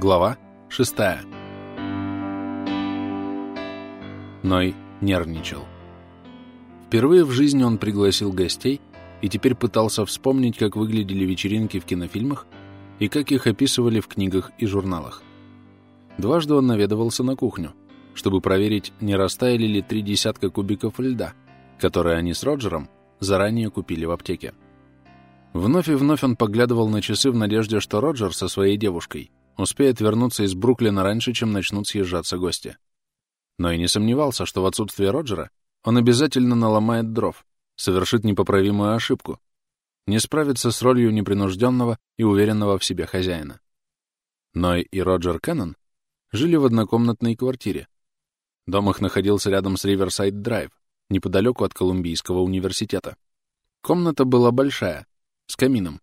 Глава 6 Ной нервничал. Впервые в жизни он пригласил гостей и теперь пытался вспомнить, как выглядели вечеринки в кинофильмах и как их описывали в книгах и журналах. Дважды он наведывался на кухню, чтобы проверить, не растаяли ли три десятка кубиков льда, которые они с Роджером заранее купили в аптеке. Вновь и вновь он поглядывал на часы в надежде, что Роджер со своей девушкой успеет вернуться из Бруклина раньше, чем начнут съезжаться гости. Но и не сомневался, что в отсутствие Роджера он обязательно наломает дров, совершит непоправимую ошибку, не справится с ролью непринужденного и уверенного в себе хозяина. Ной и Роджер Кеннон жили в однокомнатной квартире. Дом их находился рядом с Риверсайд-драйв, неподалеку от Колумбийского университета. Комната была большая, с камином,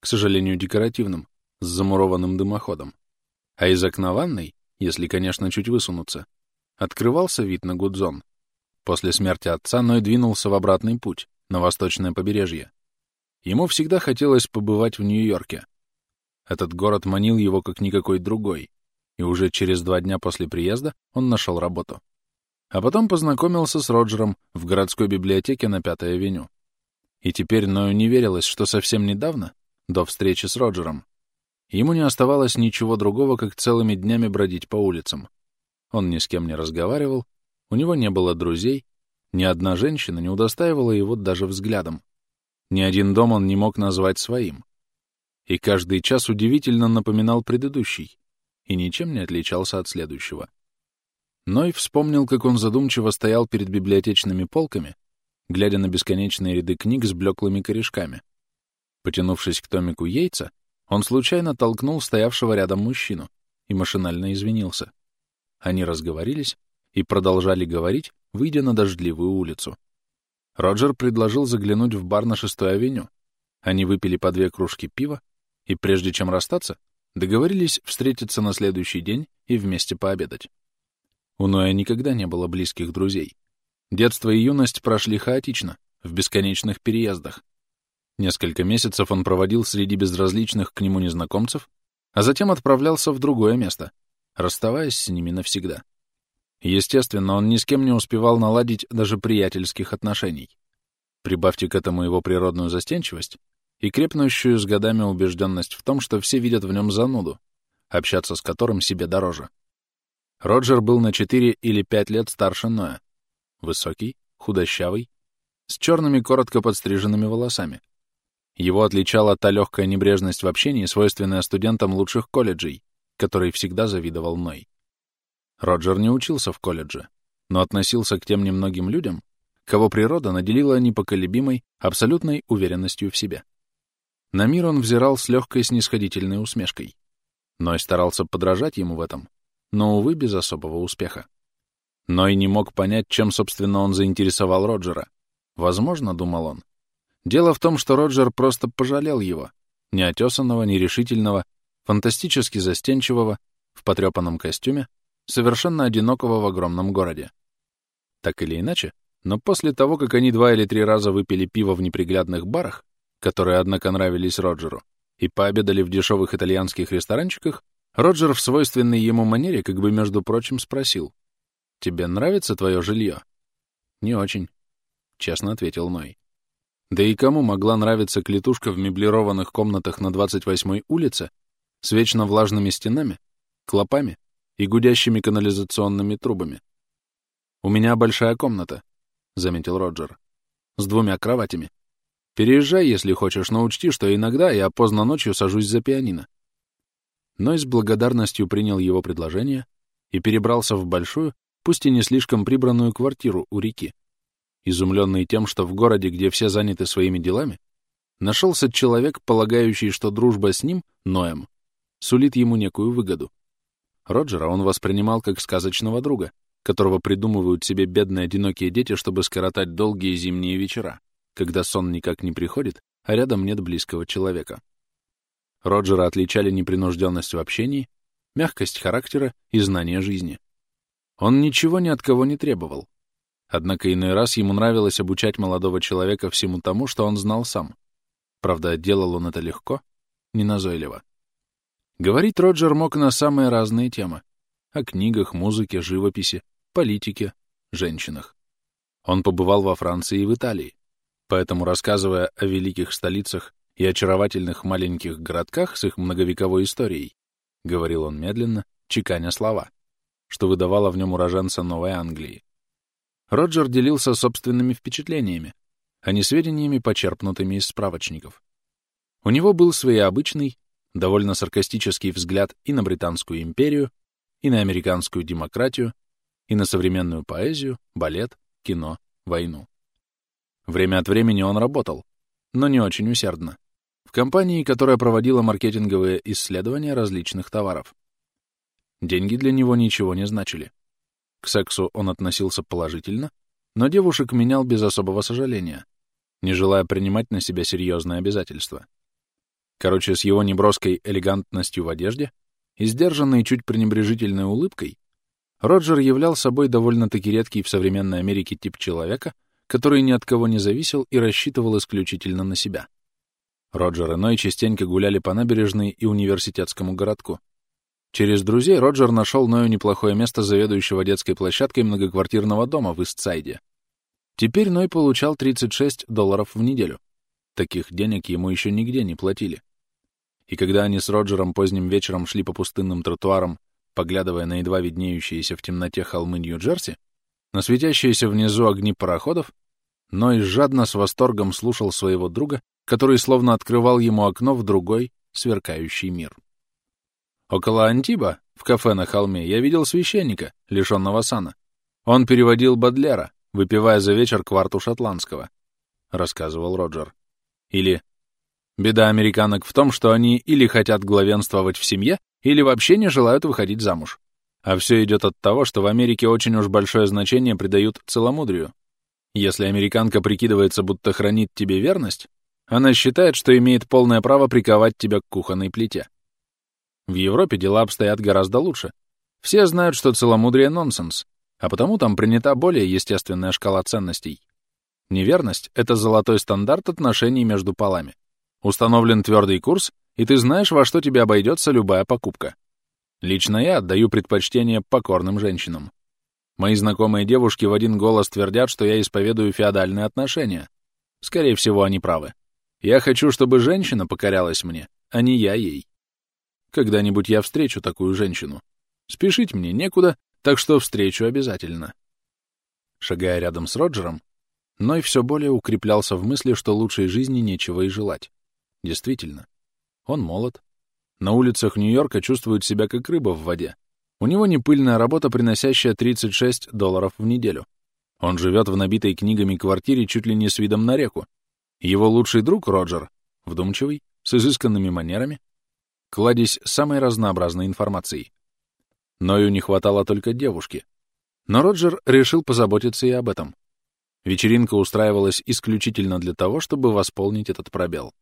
к сожалению, декоративным, с замурованным дымоходом. А из окна ванной, если, конечно, чуть высунуться, открывался вид на Гудзон. После смерти отца Ной двинулся в обратный путь, на восточное побережье. Ему всегда хотелось побывать в Нью-Йорке. Этот город манил его как никакой другой, и уже через два дня после приезда он нашел работу. А потом познакомился с Роджером в городской библиотеке на Пятой авеню. И теперь Ною не верилось, что совсем недавно, до встречи с Роджером, ему не оставалось ничего другого, как целыми днями бродить по улицам. Он ни с кем не разговаривал, у него не было друзей, ни одна женщина не удостаивала его даже взглядом. Ни один дом он не мог назвать своим. И каждый час удивительно напоминал предыдущий и ничем не отличался от следующего. Ной вспомнил, как он задумчиво стоял перед библиотечными полками глядя на бесконечные ряды книг с блеклыми корешками. Потянувшись к томику яйца, он случайно толкнул стоявшего рядом мужчину и машинально извинился. Они разговорились и продолжали говорить, выйдя на дождливую улицу. Роджер предложил заглянуть в бар на шестой авеню. Они выпили по две кружки пива и, прежде чем расстаться, договорились встретиться на следующий день и вместе пообедать. У Ноя никогда не было близких друзей. Детство и юность прошли хаотично, в бесконечных переездах. Несколько месяцев он проводил среди безразличных к нему незнакомцев, а затем отправлялся в другое место, расставаясь с ними навсегда. Естественно, он ни с кем не успевал наладить даже приятельских отношений. Прибавьте к этому его природную застенчивость и крепнущую с годами убежденность в том, что все видят в нем зануду, общаться с которым себе дороже. Роджер был на 4 или 5 лет старше Ноя, Высокий, худощавый, с черными коротко подстриженными волосами. Его отличала та легкая небрежность в общении, свойственная студентам лучших колледжей, который всегда завидовал Ной. Роджер не учился в колледже, но относился к тем немногим людям, кого природа наделила непоколебимой, абсолютной уверенностью в себе. На мир он взирал с легкой снисходительной усмешкой. Ной старался подражать ему в этом, но, увы, без особого успеха. Но и не мог понять, чем, собственно, он заинтересовал Роджера. Возможно, думал он. Дело в том, что Роджер просто пожалел его, неотесанного, нерешительного, фантастически застенчивого, в потрепанном костюме, совершенно одинокого в огромном городе. Так или иначе, но после того, как они два или три раза выпили пиво в неприглядных барах, которые, однако, нравились Роджеру, и пообедали в дешевых итальянских ресторанчиках, Роджер в свойственной ему манере, как бы, между прочим, спросил, «Тебе нравится твое жилье?» «Не очень», — честно ответил Ной. Да и кому могла нравиться клетушка в меблированных комнатах на 28-й улице с вечно влажными стенами, клопами и гудящими канализационными трубами? «У меня большая комната», — заметил Роджер, — «с двумя кроватями. Переезжай, если хочешь, но учти, что иногда я поздно ночью сажусь за пианино». Ной с благодарностью принял его предложение и перебрался в большую, пусть и не слишком прибранную квартиру у реки. Изумленный тем, что в городе, где все заняты своими делами, нашелся человек, полагающий, что дружба с ним, Ноем, сулит ему некую выгоду. Роджера он воспринимал как сказочного друга, которого придумывают себе бедные одинокие дети, чтобы скоротать долгие зимние вечера, когда сон никак не приходит, а рядом нет близкого человека. Роджера отличали непринужденность в общении, мягкость характера и знание жизни. Он ничего ни от кого не требовал. Однако иной раз ему нравилось обучать молодого человека всему тому, что он знал сам. Правда, делал он это легко, неназойливо. Говорить Роджер мог на самые разные темы. О книгах, музыке, живописи, политике, женщинах. Он побывал во Франции и в Италии, поэтому, рассказывая о великих столицах и очаровательных маленьких городках с их многовековой историей, говорил он медленно, чеканя слова, что выдавало в нем уроженца Новой Англии. Роджер делился собственными впечатлениями, а не сведениями, почерпнутыми из справочников. У него был своеобычный, довольно саркастический взгляд и на Британскую империю, и на американскую демократию, и на современную поэзию, балет, кино, войну. Время от времени он работал, но не очень усердно, в компании, которая проводила маркетинговые исследования различных товаров. Деньги для него ничего не значили. К сексу он относился положительно, но девушек менял без особого сожаления, не желая принимать на себя серьезные обязательства. Короче, с его неброской элегантностью в одежде и сдержанной чуть пренебрежительной улыбкой Роджер являл собой довольно-таки редкий в современной Америке тип человека, который ни от кого не зависел и рассчитывал исключительно на себя. Роджер и Ной частенько гуляли по набережной и университетскому городку. Через друзей Роджер нашел Ною неплохое место заведующего детской площадкой многоквартирного дома в Истсайде. Теперь Ной получал 36 долларов в неделю. Таких денег ему еще нигде не платили. И когда они с Роджером поздним вечером шли по пустынным тротуарам, поглядывая на едва виднеющиеся в темноте холмы Нью-Джерси, на светящиеся внизу огни пароходов, Ной жадно с восторгом слушал своего друга, который словно открывал ему окно в другой, сверкающий мир. Около Антиба, в кафе на холме, я видел священника, лишенного сана. Он переводил Бадлера, выпивая за вечер кварту шотландского, — рассказывал Роджер. Или «Беда американок в том, что они или хотят главенствовать в семье, или вообще не желают выходить замуж. А все идет от того, что в Америке очень уж большое значение придают целомудрию. Если американка прикидывается, будто хранит тебе верность, она считает, что имеет полное право приковать тебя к кухонной плите. В Европе дела обстоят гораздо лучше. Все знают, что целомудрие — нонсенс, а потому там принята более естественная шкала ценностей. Неверность — это золотой стандарт отношений между полами. Установлен твердый курс, и ты знаешь, во что тебе обойдется любая покупка. Лично я отдаю предпочтение покорным женщинам. Мои знакомые девушки в один голос твердят, что я исповедую феодальные отношения. Скорее всего, они правы. Я хочу, чтобы женщина покорялась мне, а не я ей. Когда-нибудь я встречу такую женщину. Спешить мне некуда, так что встречу обязательно. Шагая рядом с Роджером, Ной все более укреплялся в мысли, что лучшей жизни нечего и желать. Действительно, он молод. На улицах Нью-Йорка чувствует себя как рыба в воде. У него не пыльная работа, приносящая 36 долларов в неделю. Он живет в набитой книгами квартире чуть ли не с видом на реку. Его лучший друг Роджер, вдумчивый, с изысканными манерами, кладезь самой разнообразной информацией. Ною не хватало только девушки. Но Роджер решил позаботиться и об этом. Вечеринка устраивалась исключительно для того, чтобы восполнить этот пробел.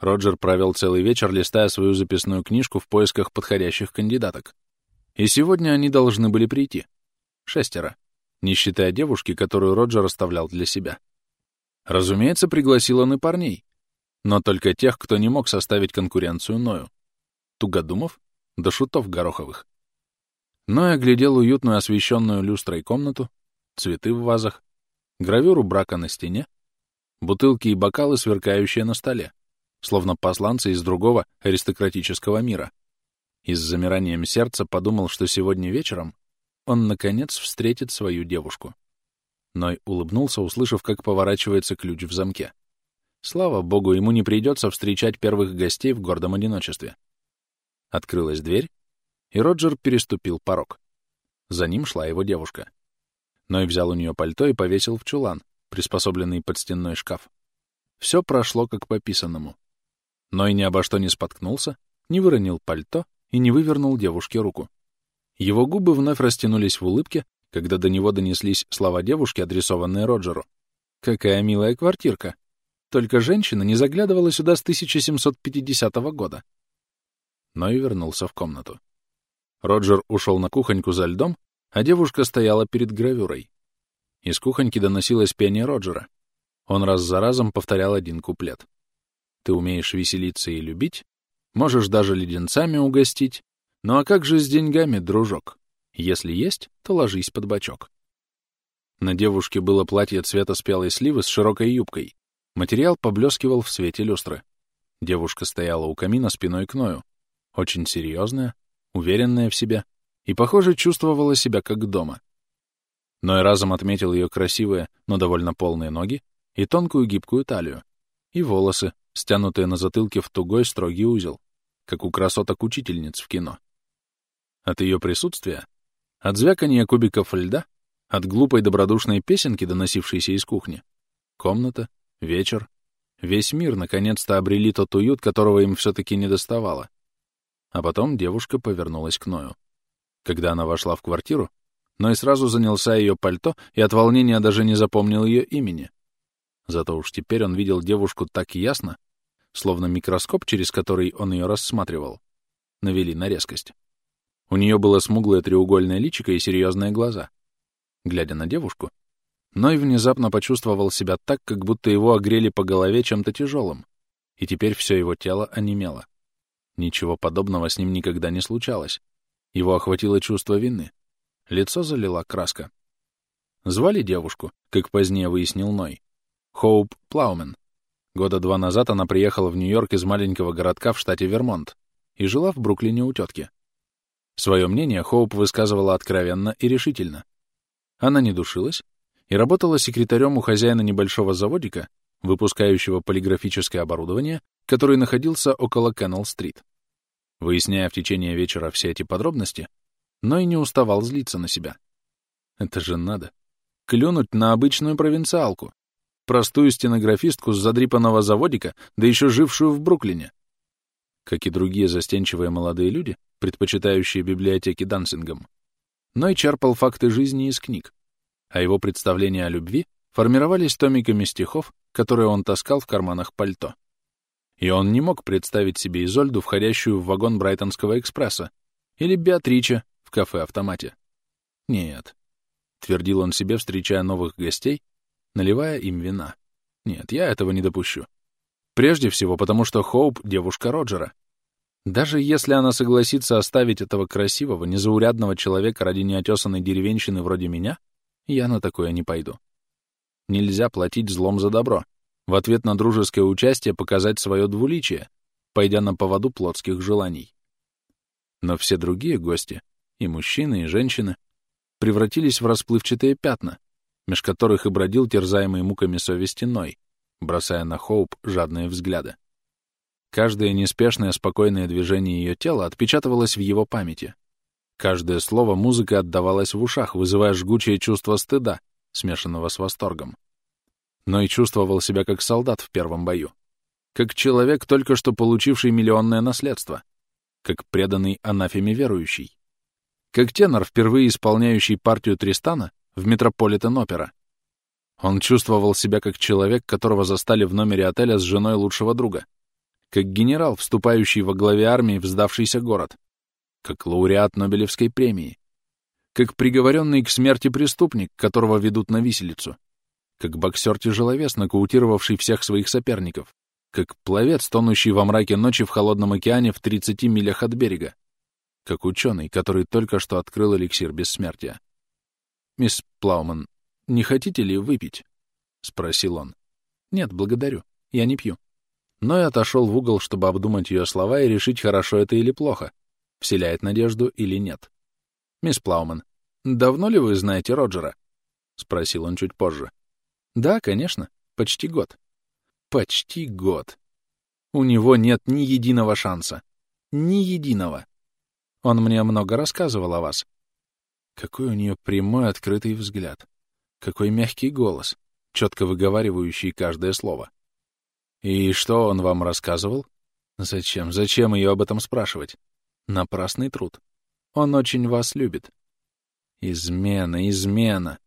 Роджер провел целый вечер, листая свою записную книжку в поисках подходящих кандидаток. И сегодня они должны были прийти. Шестеро. Не считая девушки, которую Роджер оставлял для себя. Разумеется, пригласил он и парней. Но только тех, кто не мог составить конкуренцию Ною. Тугодумов до шутов гороховых. Ной оглядел уютную освещенную люстрой комнату, цветы в вазах, гравюру брака на стене, бутылки и бокалы, сверкающие на столе, словно посланцы из другого аристократического мира. И с замиранием сердца подумал, что сегодня вечером он, наконец, встретит свою девушку. Ной улыбнулся, услышав, как поворачивается ключ в замке. Слава богу, ему не придется встречать первых гостей в гордом одиночестве. Открылась дверь, и Роджер переступил порог. За ним шла его девушка. Ной взял у нее пальто и повесил в чулан, приспособленный под стенной шкаф. Все прошло как по писанному. Ной ни обо что не споткнулся, не выронил пальто и не вывернул девушке руку. Его губы вновь растянулись в улыбке, когда до него донеслись слова девушки, адресованные Роджеру. «Какая милая квартирка! Только женщина не заглядывала сюда с 1750 года». Ной вернулся в комнату. Роджер ушел на кухоньку за льдом, а девушка стояла перед гравюрой. Из кухоньки доносилось пение Роджера. Он раз за разом повторял один куплет. «Ты умеешь веселиться и любить, Можешь даже леденцами угостить. Ну а как же с деньгами, дружок? Если есть, то ложись под бочок. На девушке было платье цвета спелой сливы с широкой юбкой. Материал поблескивал в свете люстры. Девушка стояла у камина спиной к Ною. Очень серьезная, уверенная в себе, и, похоже, чувствовала себя как дома. Ной разом отметил ее красивые, но довольно полные ноги и тонкую гибкую талию, и волосы, стянутые на затылке в тугой строгий узел, как у красоток-учительниц в кино. От ее присутствия, от звяканья кубиков льда, от глупой добродушной песенки, доносившейся из кухни, комната, вечер, весь мир наконец-то обрели тот уют, которого им все-таки не доставало. А потом девушка повернулась к Ною. Когда она вошла в квартиру, Ной сразу занялся ее пальто и от волнения даже не запомнил ее имени. Зато уж теперь он видел девушку так ясно, словно микроскоп, через который он ее рассматривал, навели на резкость. У нее было смуглое треугольное личико и серьезные глаза. Глядя на девушку, Ной внезапно почувствовал себя так, как будто его огрели по голове чем-то тяжелым, и теперь все его тело онемело. Ничего подобного с ним никогда не случалось. Его охватило чувство вины. Лицо залила краска. Звали девушку, как позднее выяснил Ной, Хоуп Плаумен. Года два назад она приехала в Нью-Йорк из маленького городка в штате Вермонт и жила в Бруклине у тетки. Свое мнение Хоуп высказывала откровенно и решительно. Она не душилась и работала секретарем у хозяина небольшого заводика, выпускающего полиграфическое оборудование, который находился около Кеннелл-стрит. Выясняя в течение вечера все эти подробности, но и не уставал злиться на себя. Это же надо. Клюнуть на обычную провинциалку, простую стенографистку с задрипанного заводика, да еще жившую в Бруклине. Как и другие застенчивые молодые люди, предпочитающие библиотеки дансингом, Ной черпал факты жизни из книг, а его представления о любви формировались томиками стихов, которые он таскал в карманах пальто. И он не мог представить себе Изольду, входящую в вагон Брайтонского экспресса, или Беатрича в кафе-автомате. Нет, — твердил он себе, встречая новых гостей наливая им вина. Нет, я этого не допущу. Прежде всего, потому что Хоуп — девушка Роджера. Даже если она согласится оставить этого красивого, незаурядного человека ради неотесанной деревенщины вроде меня, я на такое не пойду. Нельзя платить злом за добро. В ответ на дружеское участие показать свое двуличие, пойдя на поводу плотских желаний. Но все другие гости, и мужчины, и женщины, превратились в расплывчатые пятна, меж которых и бродил терзаемый муками совести Ной, бросая на Хоуп жадные взгляды. Каждое неспешное, спокойное движение ее тела отпечатывалось в его памяти. Каждое слово музыка отдавалось в ушах, вызывая жгучее чувство стыда, смешанного с восторгом. Ной чувствовал себя как солдат в первом бою, как человек, только что получивший миллионное наследство, как преданный анафеме верующий, как тенор, впервые исполняющий партию Тристана в Метрополитен-опера. Он чувствовал себя как человек, которого застали в номере отеля с женой лучшего друга, как генерал, вступающий во главе армии в сдавшийся город, как лауреат Нобелевской премии, как приговоренный к смерти преступник, которого ведут на виселицу, как боксер-тяжеловес, нокаутировавший всех своих соперников, как пловец, тонущий во мраке ночи в холодном океане в 30 милях от берега, как ученый, который только что открыл эликсир бессмертия. «Мисс Плауман, не хотите ли выпить?» — спросил он. «Нет, благодарю. Я не пью». Но и отошел в угол, чтобы обдумать ее слова и решить, хорошо это или плохо, вселяет надежду или нет. «Мисс Плауман, давно ли вы знаете Роджера?» — спросил он чуть позже. «Да, конечно. Почти год». «Почти год. У него нет ни единого шанса. Ни единого. Он мне много рассказывал о вас. Какой у нее прямой открытый взгляд. Какой мягкий голос, четко выговаривающий каждое слово. И что он вам рассказывал? Зачем? Зачем ее об этом спрашивать? Напрасный труд. Он очень вас любит. Измена, измена.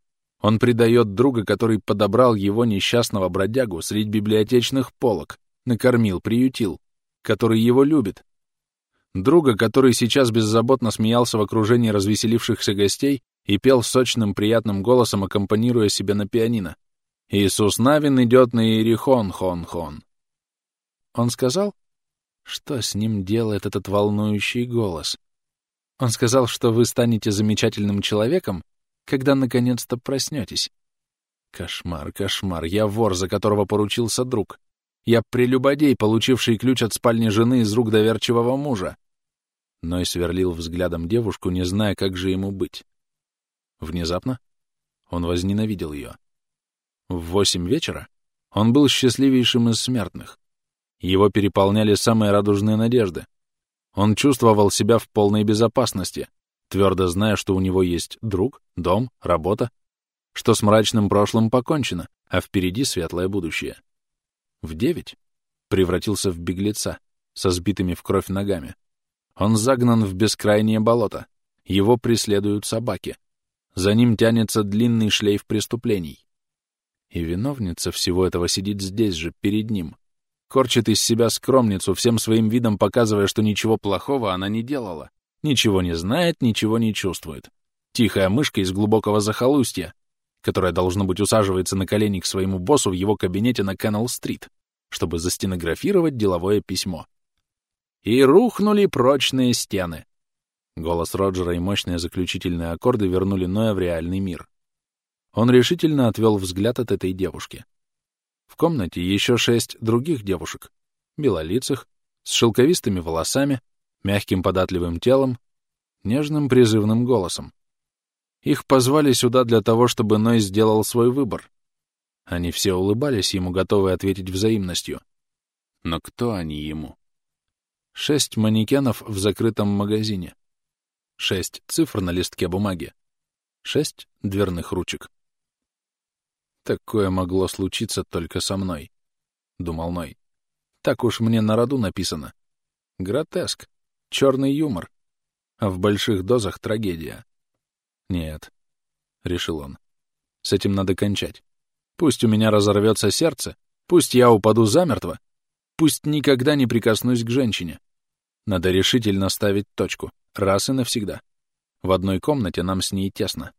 Он предает друга, который подобрал его несчастного бродягу среди библиотечных полок, накормил, приютил, который его любит, друга, который сейчас беззаботно смеялся в окружении развеселившихся гостей и пел сочным приятным голосом, аккомпанируя себе на пианино. «Иисус Навин идет на Иерихон, хон-хон». Он сказал? Что с ним делает этот волнующий голос? Он сказал, что вы станете замечательным человеком, когда наконец-то проснетесь. Кошмар, кошмар. Я вор, за которого поручился друг. Я прелюбодей, получивший ключ от спальни жены из рук доверчивого мужа. Ной сверлил взглядом девушку, не зная, как же ему быть. Внезапно он возненавидел ее. В восемь вечера он был счастливейшим из смертных. Его переполняли самые радужные надежды. Он чувствовал себя в полной безопасности, твердо зная, что у него есть друг, дом, работа, что с мрачным прошлым покончено, а впереди светлое будущее. В девять превратился в беглеца со сбитыми в кровь ногами. Он загнан в бескрайнее болото. Его преследуют собаки. За ним тянется длинный шлейф преступлений. И виновница всего этого сидит здесь же, перед ним. Корчит из себя скромницу, всем своим видом показывая, что ничего плохого она не делала. Ничего не знает, ничего не чувствует. Тихая мышка из глубокого захолустья, которая, должно быть, усаживается на колени к своему боссу в его кабинете на Кеннелл-стрит, чтобы застенографировать деловое письмо. И рухнули прочные стены. Голос Роджера и мощные заключительные аккорды вернули Ноя в реальный мир. Он решительно отвел взгляд от этой девушки. В комнате еще шесть других девушек, белолицых, с шелковистыми волосами, мягким податливым телом, нежным призывным голосом. Их позвали сюда для того, чтобы Ной сделал свой выбор. Они все улыбались ему, готовые ответить взаимностью. Но кто они ему? Шесть манекенов в закрытом магазине. Шесть цифр на листке бумаги. Шесть дверных ручек. Такое могло случиться только со мной, — думал Ной. Так уж мне на роду написано. Гротеск, черный юмор, а в больших дозах трагедия. Нет, — решил он, — с этим надо кончать. Пусть у меня разорвется сердце, пусть я упаду замертво, пусть никогда не прикоснусь к женщине. Надо решительно ставить точку. Раз и навсегда. В одной комнате нам с ней тесно.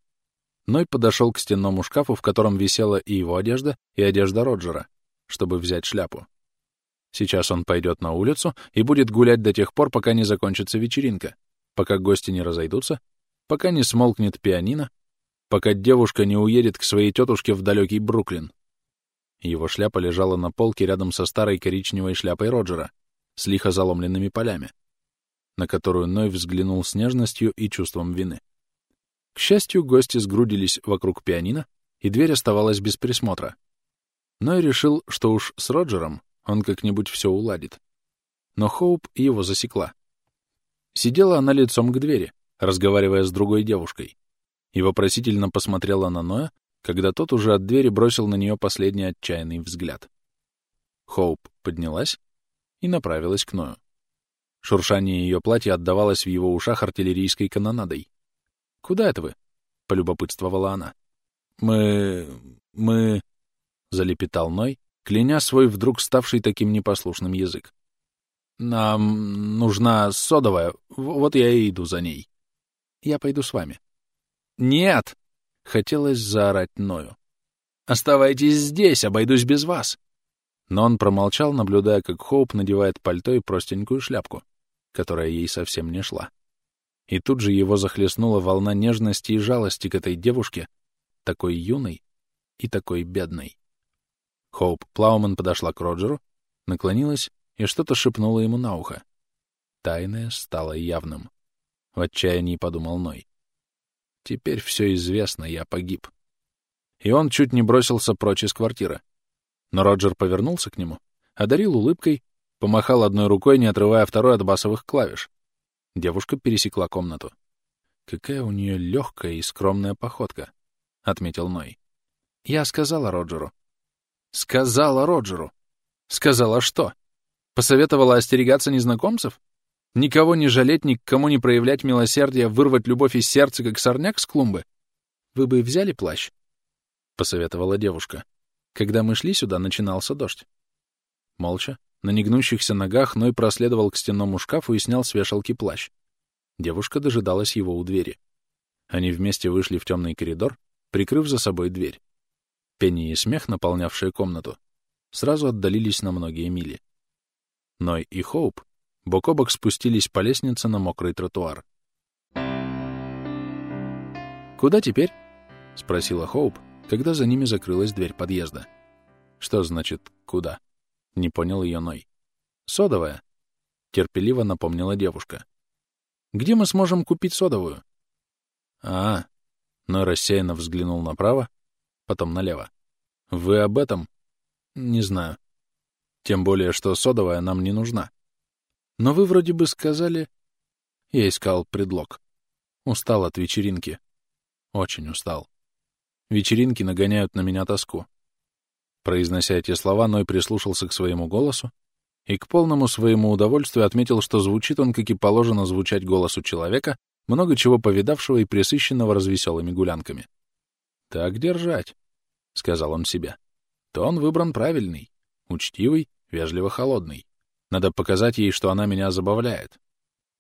Ной подошел к стенному шкафу, в котором висела и его одежда, и одежда Роджера, чтобы взять шляпу. Сейчас он пойдет на улицу и будет гулять до тех пор, пока не закончится вечеринка, пока гости не разойдутся, пока не смолкнет пианино, пока девушка не уедет к своей тетушке в далекий Бруклин. Его шляпа лежала на полке рядом со старой коричневой шляпой Роджера с лихо заломленными полями на которую Ной взглянул с нежностью и чувством вины. К счастью, гости сгрудились вокруг пианино, и дверь оставалась без присмотра. Ной решил, что уж с Роджером он как-нибудь все уладит. Но Хоуп его засекла. Сидела она лицом к двери, разговаривая с другой девушкой, и вопросительно посмотрела на Ноя, когда тот уже от двери бросил на нее последний отчаянный взгляд. Хоуп поднялась и направилась к Ною. Шуршание ее платья отдавалось в его ушах артиллерийской канонадой. «Куда это вы?» — полюбопытствовала она. «Мы... мы...» — залепетал Ной, кляня свой вдруг ставший таким непослушным язык. «Нам нужна содовая, вот я и иду за ней. Я пойду с вами». «Нет!» — хотелось заорать Ною. «Оставайтесь здесь, обойдусь без вас!» Но он промолчал, наблюдая, как Хоуп надевает пальто и простенькую шляпку которая ей совсем не шла. И тут же его захлестнула волна нежности и жалости к этой девушке, такой юной и такой бедной. Хоуп Плауман подошла к Роджеру, наклонилась и что-то шепнула ему на ухо. Тайное стало явным. В отчаянии подумал Ной. Теперь все известно, я погиб. И он чуть не бросился прочь из квартиры. Но Роджер повернулся к нему, одарил улыбкой Помахал одной рукой, не отрывая второй от басовых клавиш. Девушка пересекла комнату. «Какая у нее легкая и скромная походка», — отметил Ной. «Я сказала Роджеру». «Сказала Роджеру?» «Сказала что? Посоветовала остерегаться незнакомцев? Никого не жалеть, ни к кому не проявлять милосердия, вырвать любовь из сердца, как сорняк с клумбы? Вы бы взяли плащ?» — посоветовала девушка. Когда мы шли сюда, начинался дождь. Молча, на негнущихся ногах Ной проследовал к стенному шкафу и снял с вешалки плащ. Девушка дожидалась его у двери. Они вместе вышли в темный коридор, прикрыв за собой дверь. Пение и смех, наполнявшие комнату, сразу отдалились на многие мили. Ной и Хоуп бок о бок спустились по лестнице на мокрый тротуар. «Куда теперь?» — спросила Хоуп, когда за ними закрылась дверь подъезда. «Что значит «куда»?» — не понял ее Ной. «Содовая», — терпеливо напомнила девушка. «Где мы сможем купить содовую?» «А, Ной рассеянно взглянул направо, потом налево. «Вы об этом?» «Не знаю. Тем более, что содовая нам не нужна. Но вы вроде бы сказали...» Я искал предлог. Устал от вечеринки. Очень устал. Вечеринки нагоняют на меня тоску. Произнося эти слова, Ной прислушался к своему голосу и к полному своему удовольствию отметил, что звучит он, как и положено звучать голосу человека, много чего повидавшего и присыщенного развеселыми гулянками. «Так держать», — сказал он себе. «Тон выбран правильный, учтивый, вежливо холодный. Надо показать ей, что она меня забавляет.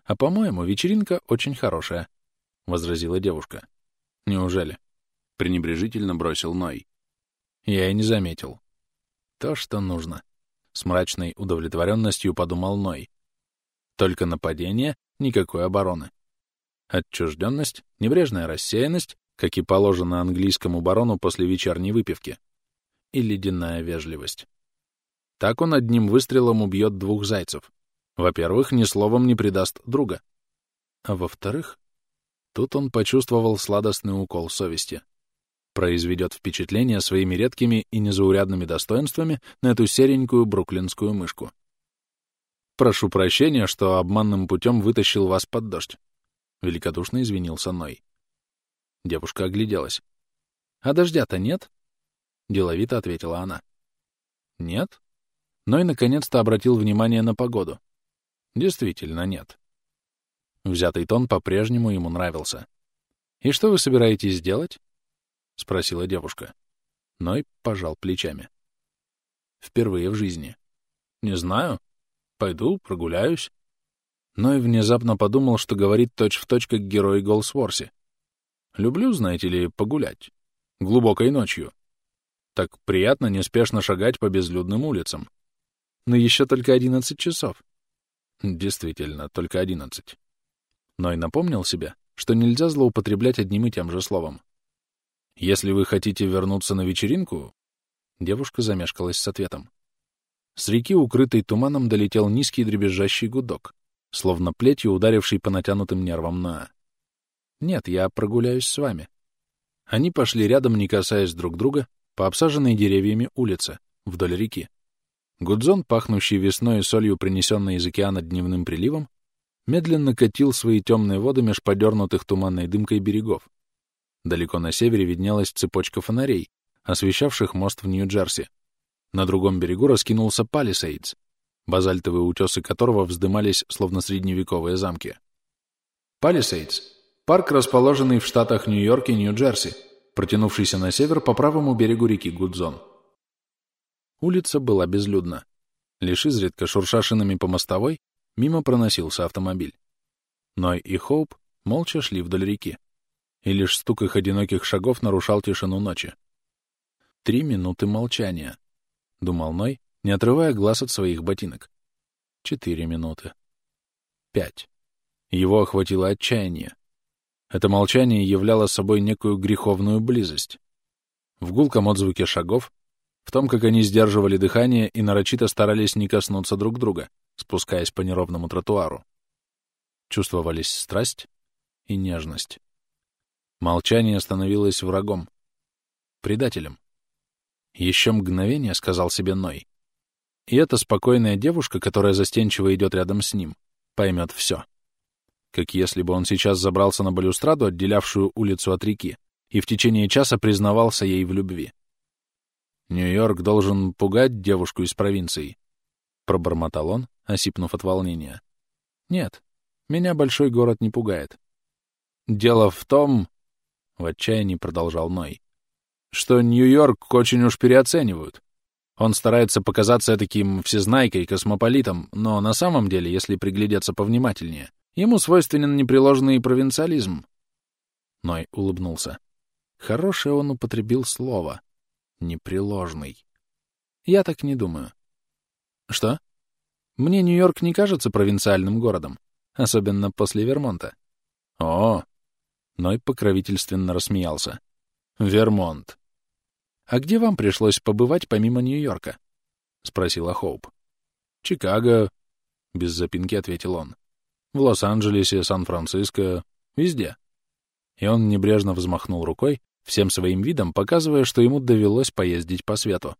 А, по-моему, вечеринка очень хорошая», — возразила девушка. «Неужели?» — пренебрежительно бросил Ной. Я и не заметил. То, что нужно. С мрачной удовлетворенностью подумал Ной. Только нападение, никакой обороны. Отчужденность, небрежная рассеянность, как и положено английскому барону после вечерней выпивки. И ледяная вежливость. Так он одним выстрелом убьет двух зайцев. Во-первых, ни словом не предаст друга. А во-вторых, тут он почувствовал сладостный укол совести. Произведет впечатление своими редкими и незаурядными достоинствами на эту серенькую бруклинскую мышку. Прошу прощения, что обманным путем вытащил вас под дождь. Великодушно извинился Ной. Девушка огляделась. «А дождя-то нет?» Деловито ответила она. «Нет?» Ной наконец-то обратил внимание на погоду. «Действительно, нет». Взятый тон по-прежнему ему нравился. «И что вы собираетесь делать?» — спросила девушка. Ной пожал плечами. «Впервые в жизни». «Не знаю. Пойду, прогуляюсь. Но и внезапно подумал, что говорит точь-в-точь, точь, как герой Голсворси. Люблю, знаете ли, погулять. Глубокой ночью. Так приятно неспешно шагать по безлюдным улицам. Но еще только одиннадцать часов. Действительно, только одиннадцать. Но и напомнил себе, что нельзя злоупотреблять одним и тем же словом. Если вы хотите вернуться на вечеринку... Девушка замешкалась с ответом. С реки, укрытой туманом, долетел низкий дребезжащий гудок словно плетью ударивший по натянутым нервам Ноа. «Нет, я прогуляюсь с вами». Они пошли рядом, не касаясь друг друга, по обсаженной деревьями улице, вдоль реки. Гудзон, пахнущий весной и солью, принесенной из океана дневным приливом, медленно катил свои темные воды меж подернутых туманной дымкой берегов. Далеко на севере виднелась цепочка фонарей, освещавших мост в Нью-Джерси. На другом берегу раскинулся Палисейдс, базальтовые утесы которого вздымались, словно средневековые замки. Палисейдс — парк, расположенный в штатах Нью-Йорк и Нью-Джерси, протянувшийся на север по правому берегу реки Гудзон. Улица была безлюдна. Лишь изредка шурша шинами по мостовой, мимо проносился автомобиль. Ной и Хоуп молча шли вдоль реки, и лишь стук их одиноких шагов нарушал тишину ночи. «Три минуты молчания», — думал Ной, не отрывая глаз от своих ботинок. Четыре минуты. Пять. Его охватило отчаяние. Это молчание являло собой некую греховную близость. В гулком отзвуке шагов, в том, как они сдерживали дыхание и нарочито старались не коснуться друг друга, спускаясь по неровному тротуару. Чувствовались страсть и нежность. Молчание становилось врагом, предателем. Еще мгновение, — сказал себе Ной, и эта спокойная девушка, которая застенчиво идет рядом с ним, поймет все. Как если бы он сейчас забрался на балюстраду, отделявшую улицу от реки, и в течение часа признавался ей в любви. «Нью-Йорк должен пугать девушку из провинции», — пробормотал он, осипнув от волнения. «Нет, меня большой город не пугает. Дело в том, — в отчаянии продолжал Ной, — что Нью-Йорк очень уж переоценивают. Он старается показаться таким всезнайкой, космополитом, но на самом деле, если приглядеться повнимательнее, ему свойственен непреложный провинциализм. Ной улыбнулся. Хорошее он употребил слово. Непреложный. Я так не думаю. Что? Мне Нью-Йорк не кажется провинциальным городом, особенно после Вермонта. О, Ной покровительственно рассмеялся. Вермонт. А где вам пришлось побывать помимо Нью-Йорка? Спросила Хоуп. Чикаго, без запинки ответил он. В Лос-Анджелесе, Сан-Франциско, везде. И он небрежно взмахнул рукой, всем своим видом показывая, что ему довелось поездить по свету.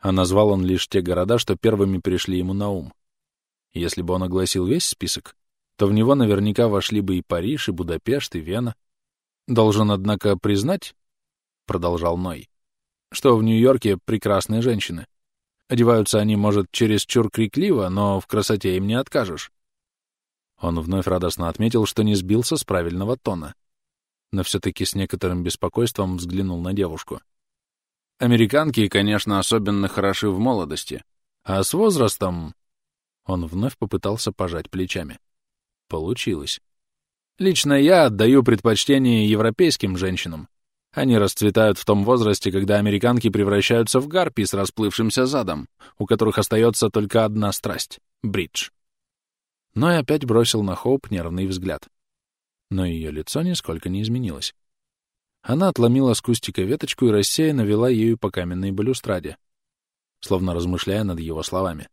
А назвал он лишь те города, что первыми пришли ему на ум. Если бы он огласил весь список, то в него наверняка вошли бы и Париж, и Будапешт, и Вена. Должен, однако, признать, — продолжал Ной, — что в Нью-Йорке прекрасные женщины. Одеваются они, может, чересчур крикливо, но в красоте им не откажешь. Он вновь радостно отметил, что не сбился с правильного тона но все-таки с некоторым беспокойством взглянул на девушку. Американки, конечно, особенно хороши в молодости, а с возрастом... Он вновь попытался пожать плечами. Получилось. Лично я отдаю предпочтение европейским женщинам. Они расцветают в том возрасте, когда американки превращаются в гарпий с расплывшимся задом, у которых остается только одна страсть — бридж. Но и опять бросил на Хоуп нервный взгляд но ее лицо нисколько не изменилось. Она отломила с кустика веточку и рассеянно вела ею по каменной балюстраде, словно размышляя над его словами.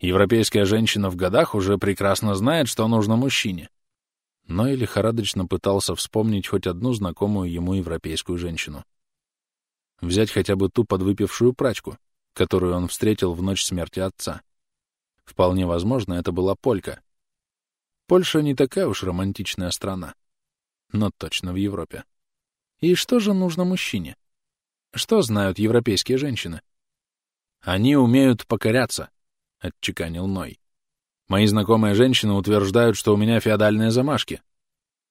Европейская женщина в годах уже прекрасно знает, что нужно мужчине. Но и лихорадочно пытался вспомнить хоть одну знакомую ему европейскую женщину. Взять хотя бы ту подвыпившую прачку, которую он встретил в ночь смерти отца. Вполне возможно, это была Полька, Польша не такая уж романтичная страна, но точно в Европе. И что же нужно мужчине? Что знают европейские женщины? Они умеют покоряться, — отчеканил Ной. Мои знакомые женщины утверждают, что у меня феодальные замашки.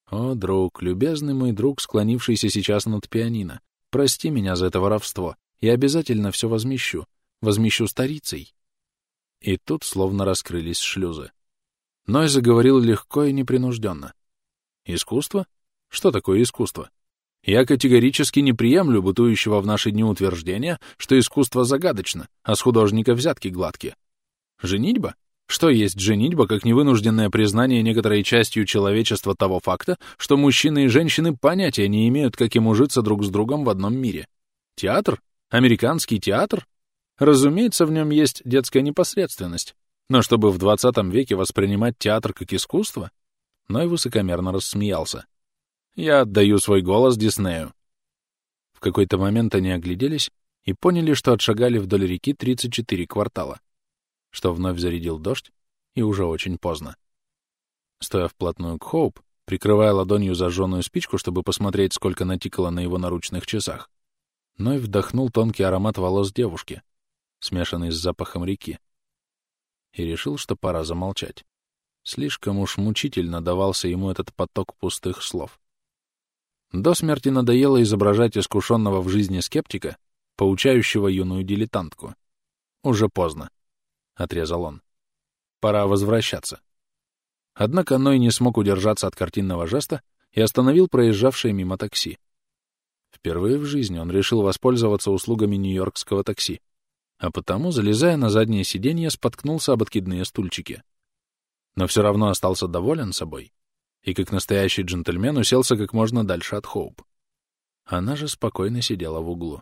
О, друг, любезный мой друг, склонившийся сейчас над пианино, прости меня за это воровство. Я обязательно все возмещу. Возмещу старицей. И тут словно раскрылись шлюзы. Ной заговорил легко и непринужденно. Искусство? Что такое искусство? Я категорически не приемлю бытующего в наши дни утверждения, что искусство загадочно, а с художника взятки гладкие. Женитьба? Что есть женитьба, как невынужденное признание некоторой частью человечества того факта, что мужчины и женщины понятия не имеют, как им ужиться друг с другом в одном мире? Театр? Американский театр? Разумеется, в нем есть детская непосредственность, но чтобы в 20 веке воспринимать театр как искусство? Ной высокомерно рассмеялся. Я отдаю свой голос Диснею. В какой-то момент они огляделись и поняли, что отшагали вдоль реки 34 квартала, что вновь зарядил дождь, и уже очень поздно. Стоя вплотную к Хоуп, прикрывая ладонью зажженную спичку, чтобы посмотреть, сколько натикало на его наручных часах, Ной вдохнул тонкий аромат волос девушки, смешанный с запахом реки и решил, что пора замолчать. Слишком уж мучительно давался ему этот поток пустых слов. До смерти надоело изображать искушенного в жизни скептика, поучающего юную дилетантку. «Уже поздно», — отрезал он. «Пора возвращаться». Однако Ной не смог удержаться от картинного жеста и остановил проезжавшее мимо такси. Впервые в жизни он решил воспользоваться услугами нью-йоркского такси а потому, залезая на заднее сиденье, споткнулся об откидные стульчики. Но все равно остался доволен собой и, как настоящий джентльмен, уселся как можно дальше от Хоуп. Она же спокойно сидела в углу.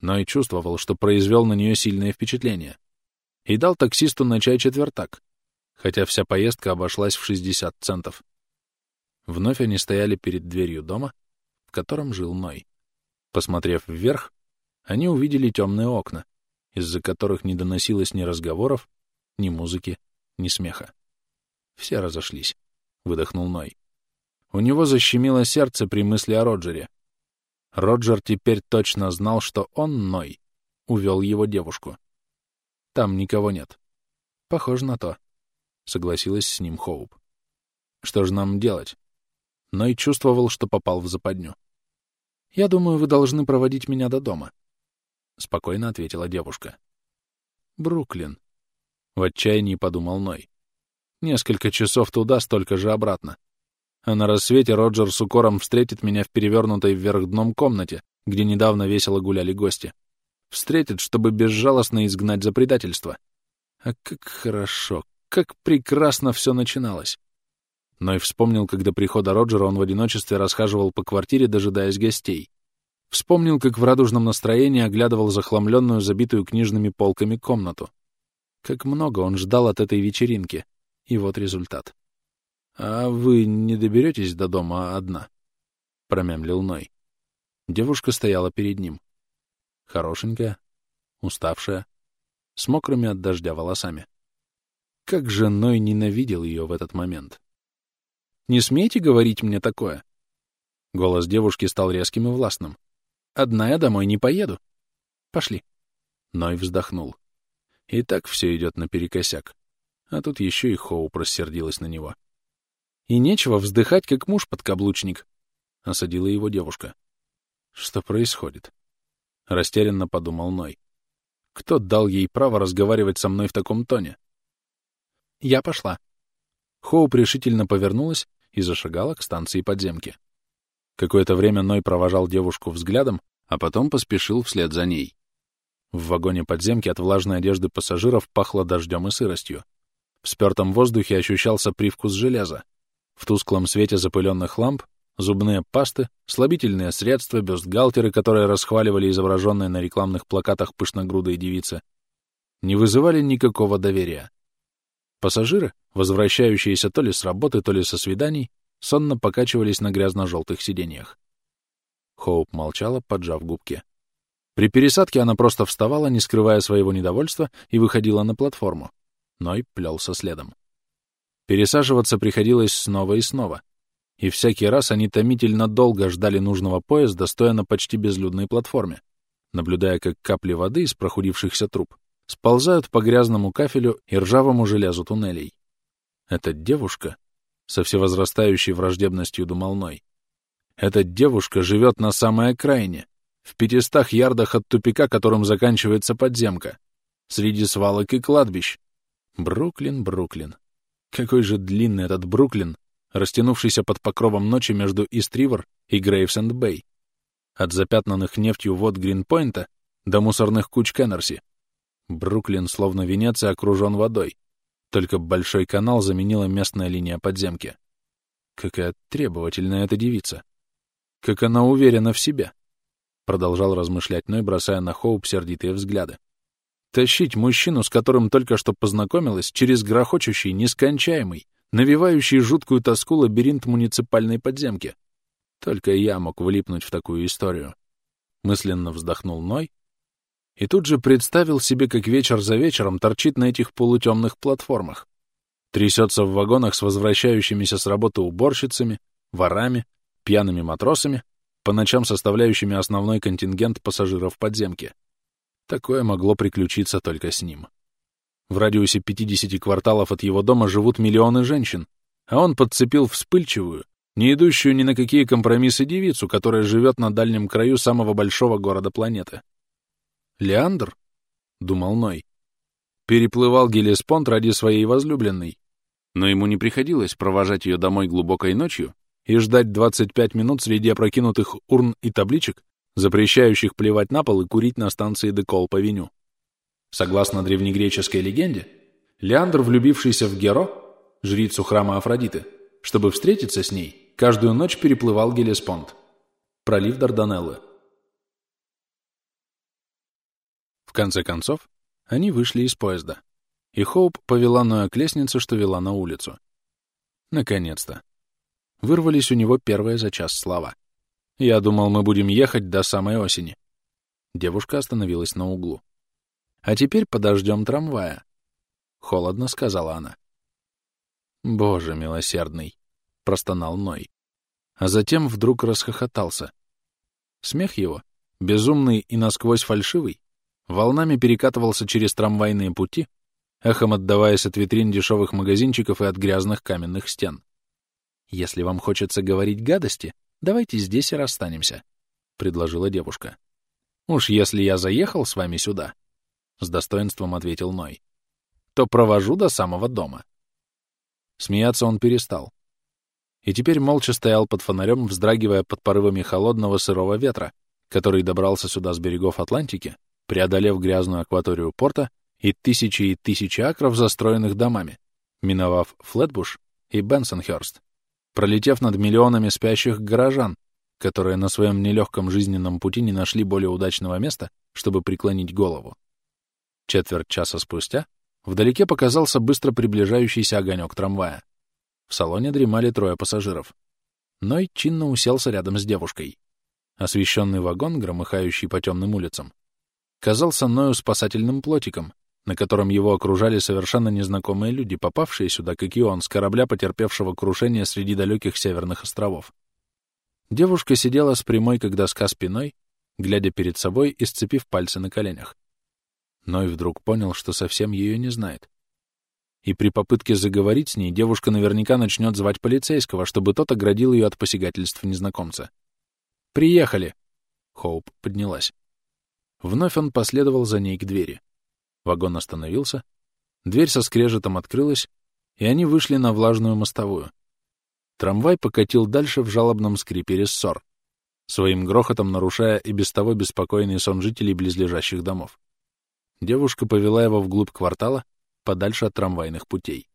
Но и чувствовал, что произвел на нее сильное впечатление, и дал таксисту на чай четвертак, хотя вся поездка обошлась в 60 центов. Вновь они стояли перед дверью дома, в котором жил Ной. Посмотрев вверх, они увидели темные окна, из-за которых не доносилось ни разговоров, ни музыки, ни смеха. Все разошлись, — выдохнул Ной. У него защемило сердце при мысли о Роджере. Роджер теперь точно знал, что он, Ной, увел его девушку. Там никого нет. Похоже на то, — согласилась с ним Хоуп. Что же нам делать? Ной чувствовал, что попал в западню. Я думаю, вы должны проводить меня до дома. — спокойно ответила девушка. «Бруклин», — в отчаянии подумал Ной. «Несколько часов туда, столько же обратно. А на рассвете Роджер с укором встретит меня в перевернутой вверх дном комнате, где недавно весело гуляли гости. Встретит, чтобы безжалостно изгнать за предательство. А как хорошо, как прекрасно все начиналось. Но и вспомнил, как до прихода Роджера он в одиночестве расхаживал по квартире, дожидаясь гостей. Вспомнил, как в радужном настроении оглядывал захламленную, забитую книжными полками комнату. Как много он ждал от этой вечеринки. И вот результат. «А вы не доберетесь до дома одна?» — промямлил Ной. Девушка стояла перед ним. Хорошенькая, уставшая, с мокрыми от дождя волосами. Как же Ной ненавидел ее в этот момент. «Не смейте говорить мне такое!» Голос девушки стал резким и властным. Одна я домой не поеду. Пошли. Ной вздохнул. И так все идет наперекосяк. А тут еще и Хоуп рассердилась на него. И нечего вздыхать, как муж-подкаблучник, — осадила его девушка. Что происходит? Растерянно подумал Ной. Кто дал ей право разговаривать со мной в таком тоне? Я пошла. Хоуп решительно повернулась и зашагала к станции подземки. Какое-то время Ной провожал девушку взглядом, а потом поспешил вслед за ней. В вагоне подземки от влажной одежды пассажиров пахло дождем и сыростью. В спёртом воздухе ощущался привкус железа. В тусклом свете запыленных ламп зубные пасты, слабительные средства, бюстгальтеры, которые расхваливали изображенные на рекламных плакатах пышногрудые девицы, не вызывали никакого доверия. Пассажиры, возвращающиеся то ли с работы, то ли со свиданий, сонно покачивались на грязно-желтых сиденьях. Хоуп молчала, поджав губки. При пересадке она просто вставала, не скрывая своего недовольства, и выходила на платформу. Ной плелся следом. Пересаживаться приходилось снова и снова. И всякий раз они томительно долго ждали нужного поезда, стоя на почти безлюдной платформе, наблюдая, как капли воды из прохудившихся труб сползают по грязному кафелю и ржавому железу туннелей. Эта девушка со всевозрастающей враждебностью думал Ной. Эта девушка живет на самой окраине, в пятистах ярдах от тупика, которым заканчивается подземка, среди свалок и кладбищ. Бруклин, Бруклин. Какой же длинный этот Бруклин, растянувшийся под покровом ночи между Ист-Ривер и Грейвсенд-Бэй. От запятнанных нефтью вод Гринпойнта до мусорных куч Кеннерси. Бруклин, словно Венеция, окружен водой. Только большой канал заменила местная линия подземки. Какая требовательная эта девица. Как она уверена в себе. Продолжал размышлять Ной, бросая на Хоуп сердитые взгляды. Тащить мужчину, с которым только что познакомилась, через грохочущий, нескончаемый, навевающий жуткую тоску лабиринт муниципальной подземки. Только я мог влипнуть в такую историю. Мысленно вздохнул Ной, и тут же представил себе, как вечер за вечером торчит на этих полутемных платформах. Трясется в вагонах с возвращающимися с работы уборщицами, ворами, пьяными матросами, по ночам составляющими основной контингент пассажиров подземки. Такое могло приключиться только с ним. В радиусе 50 кварталов от его дома живут миллионы женщин, а он подцепил вспыльчивую, не идущую ни на какие компромиссы девицу, которая живет на дальнем краю самого большого города планеты. Леандр, — думал Ной, — переплывал Гелеспонд ради своей возлюбленной, но ему не приходилось провожать ее домой глубокой ночью и ждать 25 минут среди опрокинутых урн и табличек, запрещающих плевать на пол и курить на станции Декол по веню. Согласно древнегреческой легенде, Леандр, влюбившийся в Геро, жрицу храма Афродиты, чтобы встретиться с ней, каждую ночь переплывал Гелеспонд, пролив Дарданеллы. В конце концов, они вышли из поезда, и Хоуп повела Ноя к лестнице, что вела на улицу. Наконец-то. Вырвались у него первые за час слова. «Я думал, мы будем ехать до самой осени». Девушка остановилась на углу. «А теперь подождем трамвая», — холодно сказала она. «Боже милосердный!» — простонал Ной. А затем вдруг расхохотался. Смех его, безумный и насквозь фальшивый, волнами перекатывался через трамвайные пути, эхом отдаваясь от витрин дешевых магазинчиков и от грязных каменных стен. «Если вам хочется говорить гадости, давайте здесь и расстанемся», — предложила девушка. «Уж если я заехал с вами сюда», — с достоинством ответил Ной, — «то провожу до самого дома». Смеяться он перестал. И теперь молча стоял под фонарем, вздрагивая под порывами холодного сырого ветра, который добрался сюда с берегов Атлантики преодолев грязную акваторию порта и тысячи и тысячи акров, застроенных домами, миновав Флетбуш и Бенсонхёрст, пролетев над миллионами спящих горожан, которые на своем нелегком жизненном пути не нашли более удачного места, чтобы преклонить голову. Четверть часа спустя вдалеке показался быстро приближающийся огонек трамвая. В салоне дремали трое пассажиров. Ной чинно уселся рядом с девушкой. Освещенный вагон, громыхающий по темным улицам, казался Ною спасательным плотиком, на котором его окружали совершенно незнакомые люди, попавшие сюда, как и он, с корабля, потерпевшего крушение среди далеких северных островов. Девушка сидела с прямой, как доска, спиной, глядя перед собой и сцепив пальцы на коленях. Ной вдруг понял, что совсем ее не знает. И при попытке заговорить с ней девушка наверняка начнет звать полицейского, чтобы тот оградил ее от посягательств незнакомца. «Приехали!» Хоуп поднялась. Вновь он последовал за ней к двери. Вагон остановился, дверь со скрежетом открылась, и они вышли на влажную мостовую. Трамвай покатил дальше в жалобном скрипе рессор, своим грохотом нарушая и без того беспокойный сон жителей близлежащих домов. Девушка повела его вглубь квартала, подальше от трамвайных путей.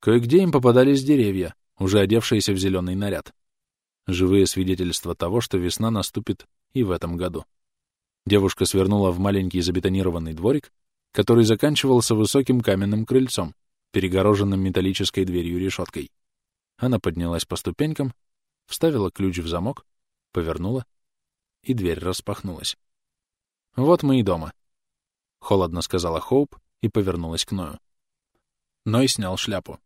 Кое-где им попадались деревья, уже одевшиеся в зеленый наряд. Живые свидетельства того, что весна наступит и в этом году. Девушка свернула в маленький забетонированный дворик, который заканчивался высоким каменным крыльцом, перегороженным металлической дверью-решеткой. Она поднялась по ступенькам, вставила ключ в замок, повернула, и дверь распахнулась. «Вот мы и дома», — холодно сказала Хоуп и повернулась к Ною. Ной снял шляпу.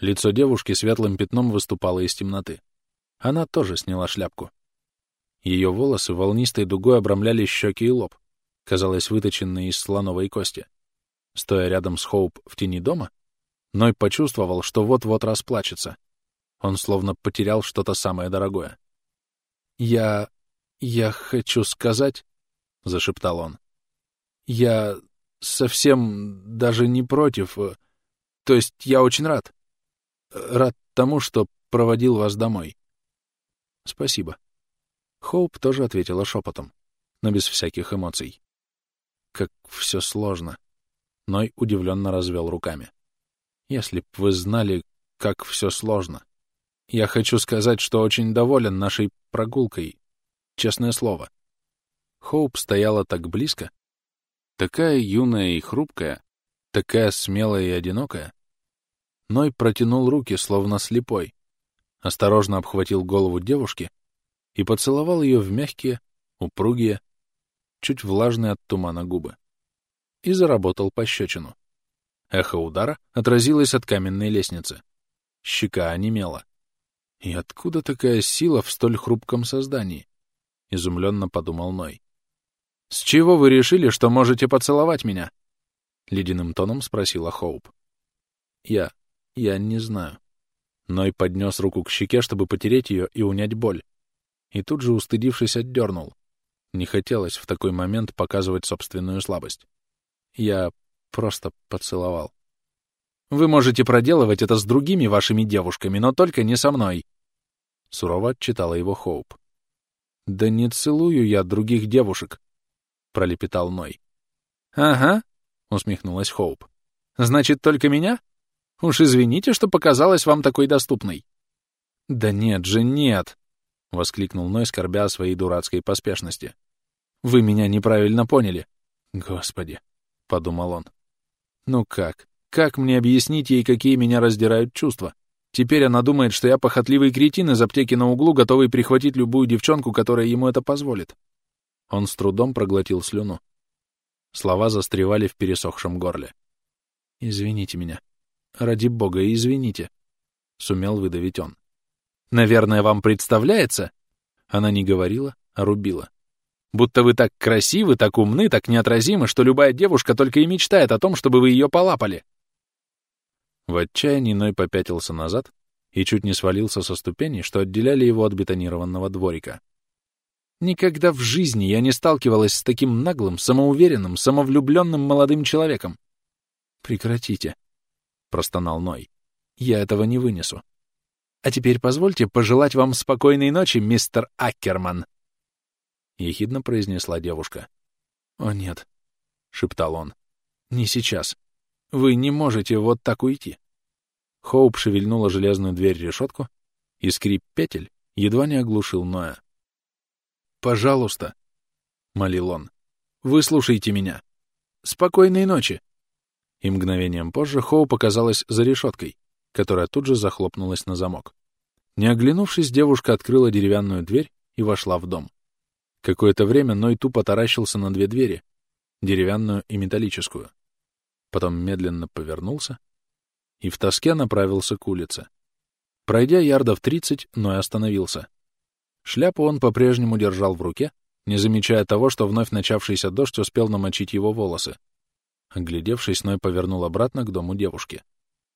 Лицо девушки светлым пятном выступало из темноты. Она тоже сняла шляпку. Ее волосы волнистой дугой обрамляли щеки и лоб, казалось, выточенные из слоновой кости. Стоя рядом с Хоуп в тени дома, Ной почувствовал, что вот-вот расплачется. Он словно потерял что-то самое дорогое. «Я... я хочу сказать...» — зашептал он. «Я совсем даже не против. То есть я очень рад. Рад тому, что проводил вас домой». «Спасибо». Хоуп тоже ответила шепотом, но без всяких эмоций. «Как все сложно». Ной удивленно развел руками. «Если б вы знали, как все сложно». Я хочу сказать, что очень доволен нашей прогулкой. Честное слово. Хоуп стояла так близко, такая юная и хрупкая, такая смелая и одинокая. Ной протянул руки, словно слепой, осторожно обхватил голову девушки и поцеловал ее в мягкие, упругие, чуть влажные от тумана губы. И заработал пощечину. Эхо удара отразилось от каменной лестницы. Щека онемела. И откуда такая сила в столь хрупком создании? Изумленно подумал Ной. «С чего вы решили, что можете поцеловать меня?» Ледяным тоном спросила Хоуп. «Я... я не знаю». Ной поднес руку к щеке, чтобы потереть ее и унять боль. И тут же, устыдившись, отдернул. Не хотелось в такой момент показывать собственную слабость. Я просто поцеловал. Вы можете проделывать это с другими вашими девушками, но только не со мной. Сурово отчитала его Хоуп. Да не целую я других девушек, пролепетал Ной. Ага, усмехнулась Хоуп. Значит, только меня? Уж извините, что показалась вам такой доступной. Да нет же, нет, воскликнул Ной, скорбя о своей дурацкой поспешности. Вы меня неправильно поняли. Господи, подумал он. Ну как? Как мне объяснить ей, какие меня раздирают чувства? Теперь она думает, что я похотливый кретин из аптеки на углу, готовый прихватить любую девчонку, которая ему это позволит. Он с трудом проглотил слюну. Слова застревали в пересохшем горле. «Извините меня. Ради бога, извините», — сумел выдавить он. «Наверное, вам представляется?» Она не говорила, а рубила. «Будто вы так красивы, так умны, так неотразимы, что любая девушка только и мечтает о том, чтобы вы ее полапали. В отчаянии Ной попятился назад и чуть не свалился со ступеней, что отделяли его от бетонированного дворика. Никогда в жизни я не сталкивалась с таким наглым, самоуверенным, самовлюбленным молодым человеком. «Прекратите», — простонал Ной. «Я этого не вынесу. А теперь позвольте пожелать вам спокойной ночи, мистер Аккерман», — ехидно произнесла девушка. «О, нет», — шептал он. Не сейчас. Вы не можете вот так уйти. Хоуп шевельнула железную дверь-решетку, и скрип петель едва не оглушил Ноя. «Пожалуйста», — молил он, — «выслушайте меня. Спокойной ночи!» И мгновением позже Хоу показалась за решеткой, которая тут же захлопнулась на замок. Не оглянувшись, девушка открыла деревянную дверь и вошла в дом. Какое-то время Ной тупо таращился на две двери, деревянную и металлическую. Потом медленно повернулся и в тоске направился к улице. Пройдя ярдов тридцать, Ной остановился. Шляпу он по-прежнему держал в руке, не замечая того, что вновь начавшийся дождь успел намочить его волосы. Оглядевшись, Ной повернул обратно к дому девушки.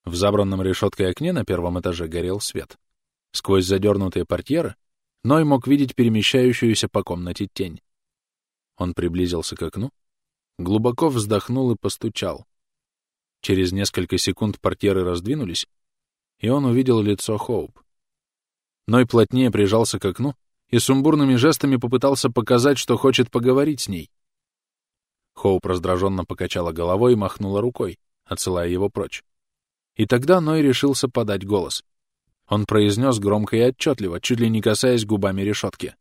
В забранном решеткой окне на первом этаже горел свет. Сквозь задернутые портьеры Ной мог видеть перемещающуюся по комнате тень. Он приблизился к окну, глубоко вздохнул и постучал. Через несколько секунд портьеры раздвинулись, и он увидел лицо Хоуп. Ной плотнее прижался к окну и сумбурными жестами попытался показать, что хочет поговорить с ней. Хоуп раздраженно покачала головой и махнула рукой, отсылая его прочь. И тогда Ной решился подать голос. Он произнес громко и отчетливо, чуть ли не касаясь губами решетки.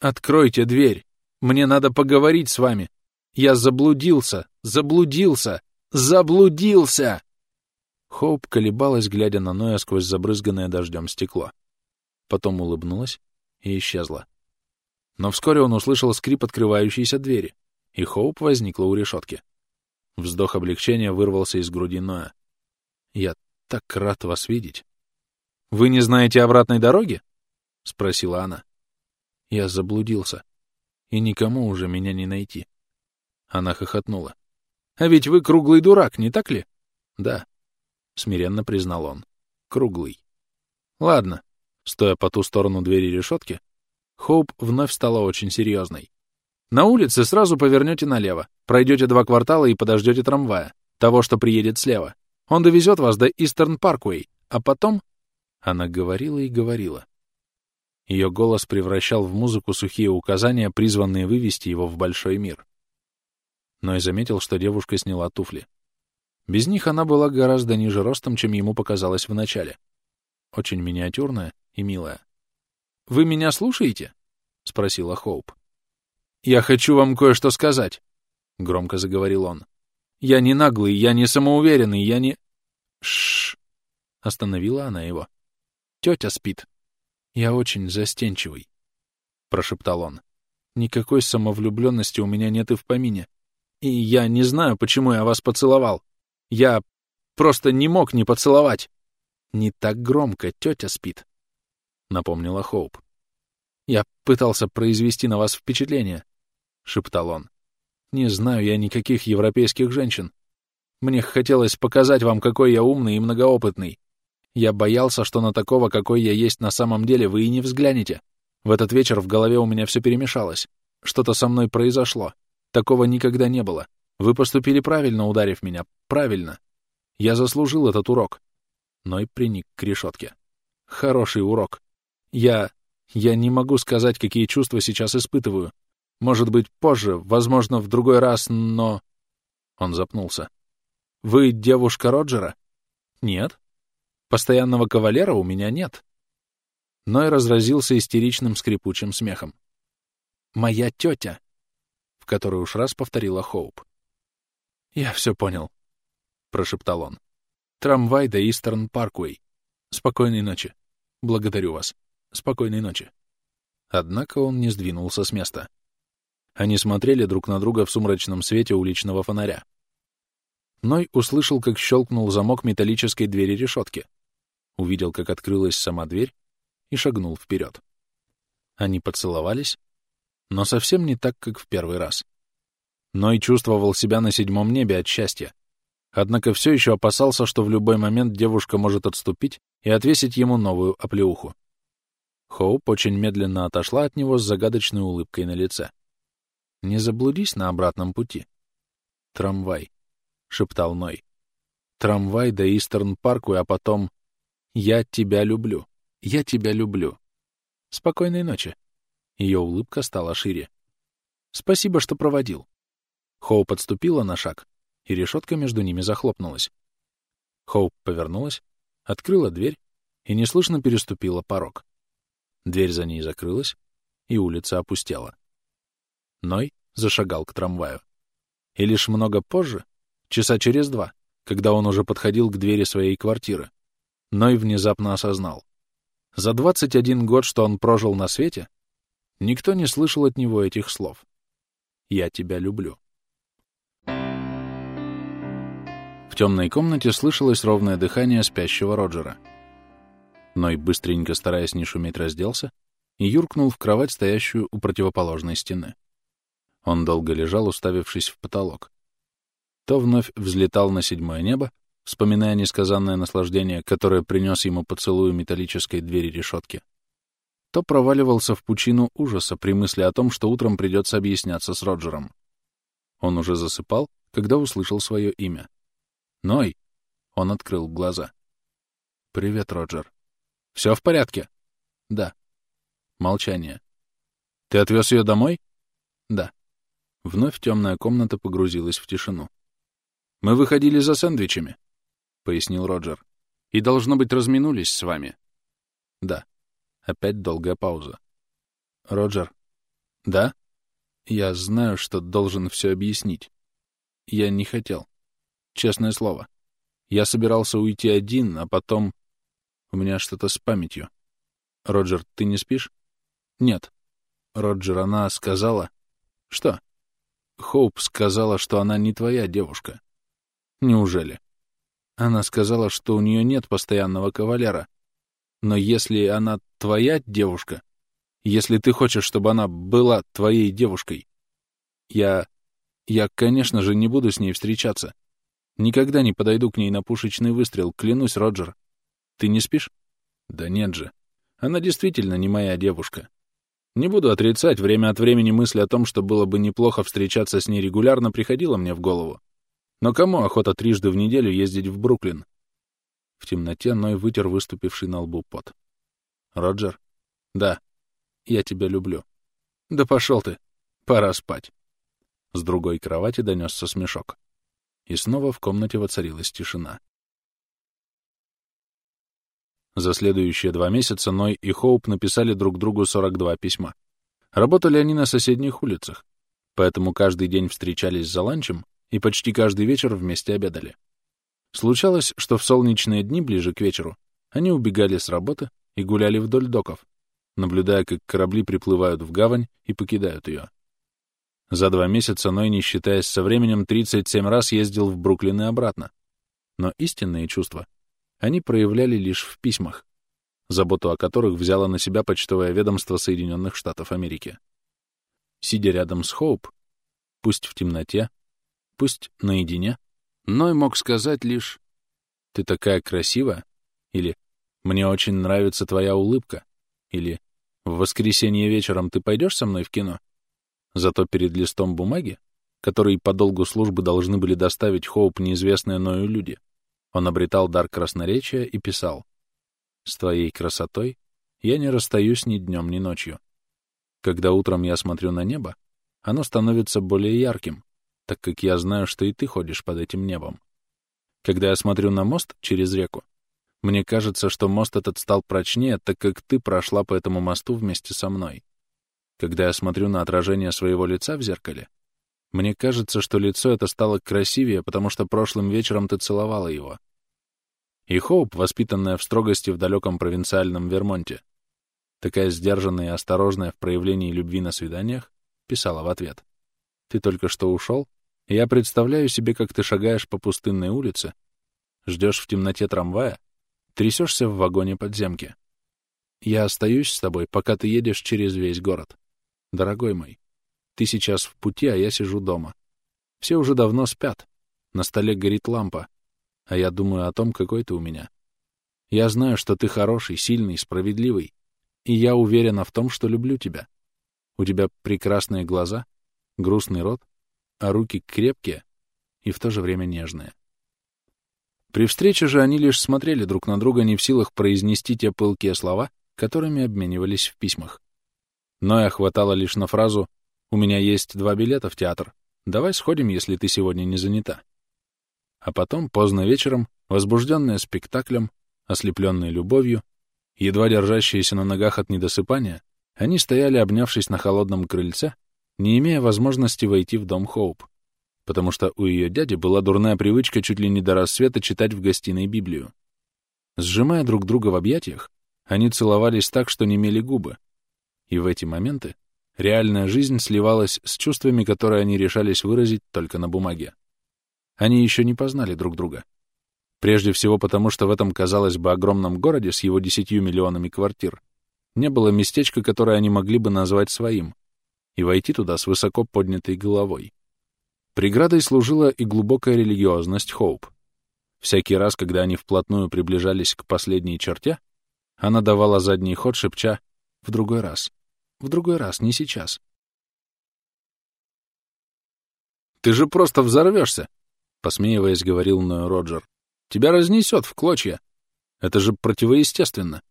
«Откройте дверь! Мне надо поговорить с вами! Я заблудился! Заблудился! Заблудился!» Хоуп колебалась, глядя на Ноя сквозь забрызганное дождем стекло. Потом улыбнулась и исчезла. Но вскоре он услышал скрип открывающейся двери, и Хоуп возникла у решетки. Вздох облегчения вырвался из груди Ноя. «Я так рад вас видеть!» «Вы не знаете обратной дороги?» — спросила она. Я заблудился, и никому уже меня не найти. Она хохотнула. «А ведь вы круглый дурак, не так ли?» «Да», — смиренно признал он. «Круглый». «Ладно». Стоя по ту сторону двери решетки, Хоуп вновь стала очень серьезной. «На улице сразу повернете налево, пройдете два квартала и подождете трамвая, того, что приедет слева. Он довезет вас до Истерн Парквей, а потом...» Она говорила и говорила. Ее голос превращал в музыку сухие указания, призванные вывести его в большой мир но и заметил, что девушка сняла туфли. Без них она была гораздо ниже ростом, чем ему показалось вначале. Очень миниатюрная и милая. «Вы меня слушаете?» — спросила Хоуп. «Я хочу вам кое-что сказать», — громко заговорил он. «Я не наглый, я не самоуверенный, я не...» «Шш!» — остановила она его. «Тетя спит. Я очень застенчивый», — прошептал он. «Никакой самовлюбленности у меня нет и в помине. И я не знаю, почему я вас поцеловал. Я просто не мог не поцеловать. Не так громко, тетя спит, — напомнила Хоуп. Я пытался произвести на вас впечатление, — шептал он. Не знаю я никаких европейских женщин. Мне хотелось показать вам, какой я умный и многоопытный. Я боялся, что на такого, какой я есть на самом деле, вы и не взглянете. В этот вечер в голове у меня все перемешалось. Что-то со мной произошло. Такого никогда не было. Вы поступили правильно, ударив меня. Правильно. Я заслужил этот урок. Ной приник к решетке. Хороший урок. Я... Я не могу сказать, какие чувства сейчас испытываю. Может быть, позже, возможно, в другой раз, но... Он запнулся. Вы девушка Роджера? Нет. Постоянного кавалера у меня нет. Ной разразился истеричным скрипучим смехом. Моя тетя в который уж раз повторила Хоуп. «Я все понял», — прошептал он. «Трамвай до Истерн Парквей. Спокойной ночи. Благодарю вас. Спокойной ночи». Однако он не сдвинулся с места. Они смотрели друг на друга в сумрачном свете уличного фонаря. Ной услышал, как щелкнул замок металлической двери решетки, увидел, как открылась сама дверь и шагнул вперед. Они поцеловались, но совсем не так, как в первый раз. Ной чувствовал себя на седьмом небе от счастья. Однако все еще опасался, что в любой момент девушка может отступить и отвесить ему новую оплеуху. Хоуп очень медленно отошла от него с загадочной улыбкой на лице. «Не заблудись на обратном пути». «Трамвай», — шептал Ной. «Трамвай до Истерн Парку, а потом... Я тебя люблю. Я тебя люблю. Спокойной ночи». Ее улыбка стала шире. «Спасибо, что проводил». Хоу подступила на шаг и решетка между ними захлопнулась. Хоуп повернулась, открыла дверь и неслышно переступила порог. Дверь за ней закрылась, и улица опустела. Ной зашагал к трамваю. И лишь много позже, часа через два, когда он уже подходил к двери своей квартиры, Ной внезапно осознал. За 21 год, что он прожил на свете, никто не слышал от него этих слов. «Я тебя люблю». В темной комнате слышалось ровное дыхание спящего Роджера. Ной, быстренько стараясь не шуметь, разделся и юркнул в кровать, стоящую у противоположной стены. Он долго лежал, уставившись в потолок. То вновь взлетал на седьмое небо, вспоминая несказанное наслаждение, которое принес ему поцелую металлической двери решетки, то проваливался в пучину ужаса при мысли о том, что утром придется объясняться с Роджером. Он уже засыпал, когда услышал свое имя. «Ной!» Он открыл глаза. «Привет, Роджер. Все в порядке?» «Да». Молчание. «Ты отвез ее домой?» «Да». Вновь темная комната погрузилась в тишину. «Мы выходили за сэндвичами», — пояснил Роджер. «И, должно быть, разминулись с вами». «Да». Опять долгая пауза. «Роджер». «Да?» «Я знаю, что должен все объяснить. Я не хотел. Честное слово. Я собирался уйти один, а потом... У меня что-то с памятью. Роджер, ты не спишь? Нет. Роджер, она сказала... Что? Хоуп сказала, что она не твоя девушка. Неужели? Она сказала, что у нее нет постоянного кавалера. Но если она твоя девушка, если ты хочешь, чтобы она была твоей девушкой, я... я, конечно же, не буду с ней встречаться. Никогда не подойду к ней на пушечный выстрел, клянусь, Роджер. Ты не спишь? Да нет же. Она действительно не моя девушка. Не буду отрицать, время от времени мысль о том, что было бы неплохо встречаться с ней регулярно, приходила мне в голову. Но кому охота трижды в неделю ездить в Бруклин? В темноте Ной вытер выступивший на лбу пот. «Роджер?» «Да. Я тебя люблю». «Да пошел ты. Пора спать». С другой кровати донесся смешок. И снова в комнате воцарилась тишина. За следующие два месяца Ной и Хоуп написали друг другу 42 письма. Работали они на соседних улицах, поэтому каждый день встречались за ланчем и почти каждый вечер вместе обедали. Случалось, что в солнечные дни ближе к вечеру они убегали с работы и гуляли вдоль доков, наблюдая, как корабли приплывают в гавань и покидают ее. За два месяца Ной, не считаясь со временем, 37 раз ездил в Бруклин и обратно. Но истинные чувства они проявляли лишь в письмах, заботу о которых взяло на себя почтовое ведомство Соединенных Штатов Америки. Сидя рядом с Хоуп, пусть в темноте, пусть наедине, Ной мог сказать лишь «Ты такая красивая» или «Мне очень нравится твоя улыбка» или «В воскресенье вечером ты пойдешь со мной в кино?» Зато перед листом бумаги, который по долгу службы должны были доставить Хоуп неизвестные Ною люди, он обретал дар красноречия и писал «С твоей красотой я не расстаюсь ни днем, ни ночью. Когда утром я смотрю на небо, оно становится более ярким, так как я знаю, что и ты ходишь под этим небом. Когда я смотрю на мост через реку, мне кажется, что мост этот стал прочнее, так как ты прошла по этому мосту вместе со мной. Когда я смотрю на отражение своего лица в зеркале, мне кажется, что лицо это стало красивее, потому что прошлым вечером ты целовала его. И Хоуп, воспитанная в строгости в далеком провинциальном Вермонте, такая сдержанная и осторожная в проявлении любви на свиданиях, писала в ответ. «Ты только что ушел, и я представляю себе, как ты шагаешь по пустынной улице, ждешь в темноте трамвая, трясешься в вагоне подземки. Я остаюсь с тобой, пока ты едешь через весь город. Дорогой мой, ты сейчас в пути, а я сижу дома. Все уже давно спят. На столе горит лампа. А я думаю о том, какой ты у меня. Я знаю, что ты хороший, сильный, справедливый. И я уверена в том, что люблю тебя. У тебя прекрасные глаза, грустный рот, а руки крепкие и в то же время нежные. При встрече же они лишь смотрели друг на друга, не в силах произнести те пылкие слова, которыми обменивались в письмах. Ноя хватало лишь на фразу «У меня есть два билета в театр. Давай сходим, если ты сегодня не занята». А потом, поздно вечером, возбужденные спектаклем, ослепленные любовью, едва держащиеся на ногах от недосыпания, они стояли, обнявшись на холодном крыльце, не имея возможности войти в дом Хоуп, потому что у ее дяди была дурная привычка чуть ли не до рассвета читать в гостиной Библию. Сжимая друг друга в объятиях, они целовались так, что немели губы. И в эти моменты реальная жизнь сливалась с чувствами, которые они решались выразить только на бумаге. Они еще не познали друг друга. Прежде всего потому, что в этом, казалось бы, огромном городе с его десятью миллионами квартир не было местечка, которое они могли бы назвать своим, и войти туда с высоко поднятой головой. Преградой служила и глубокая религиозность Хоуп. Всякий раз, когда они вплотную приближались к последней черте, она давала задний ход, шепча «в другой раз, в другой раз, не сейчас». «Ты же просто взорвешься!» — посмеиваясь, говорил Ной Роджер. «Тебя разнесет в клочья. Это же противоестественно.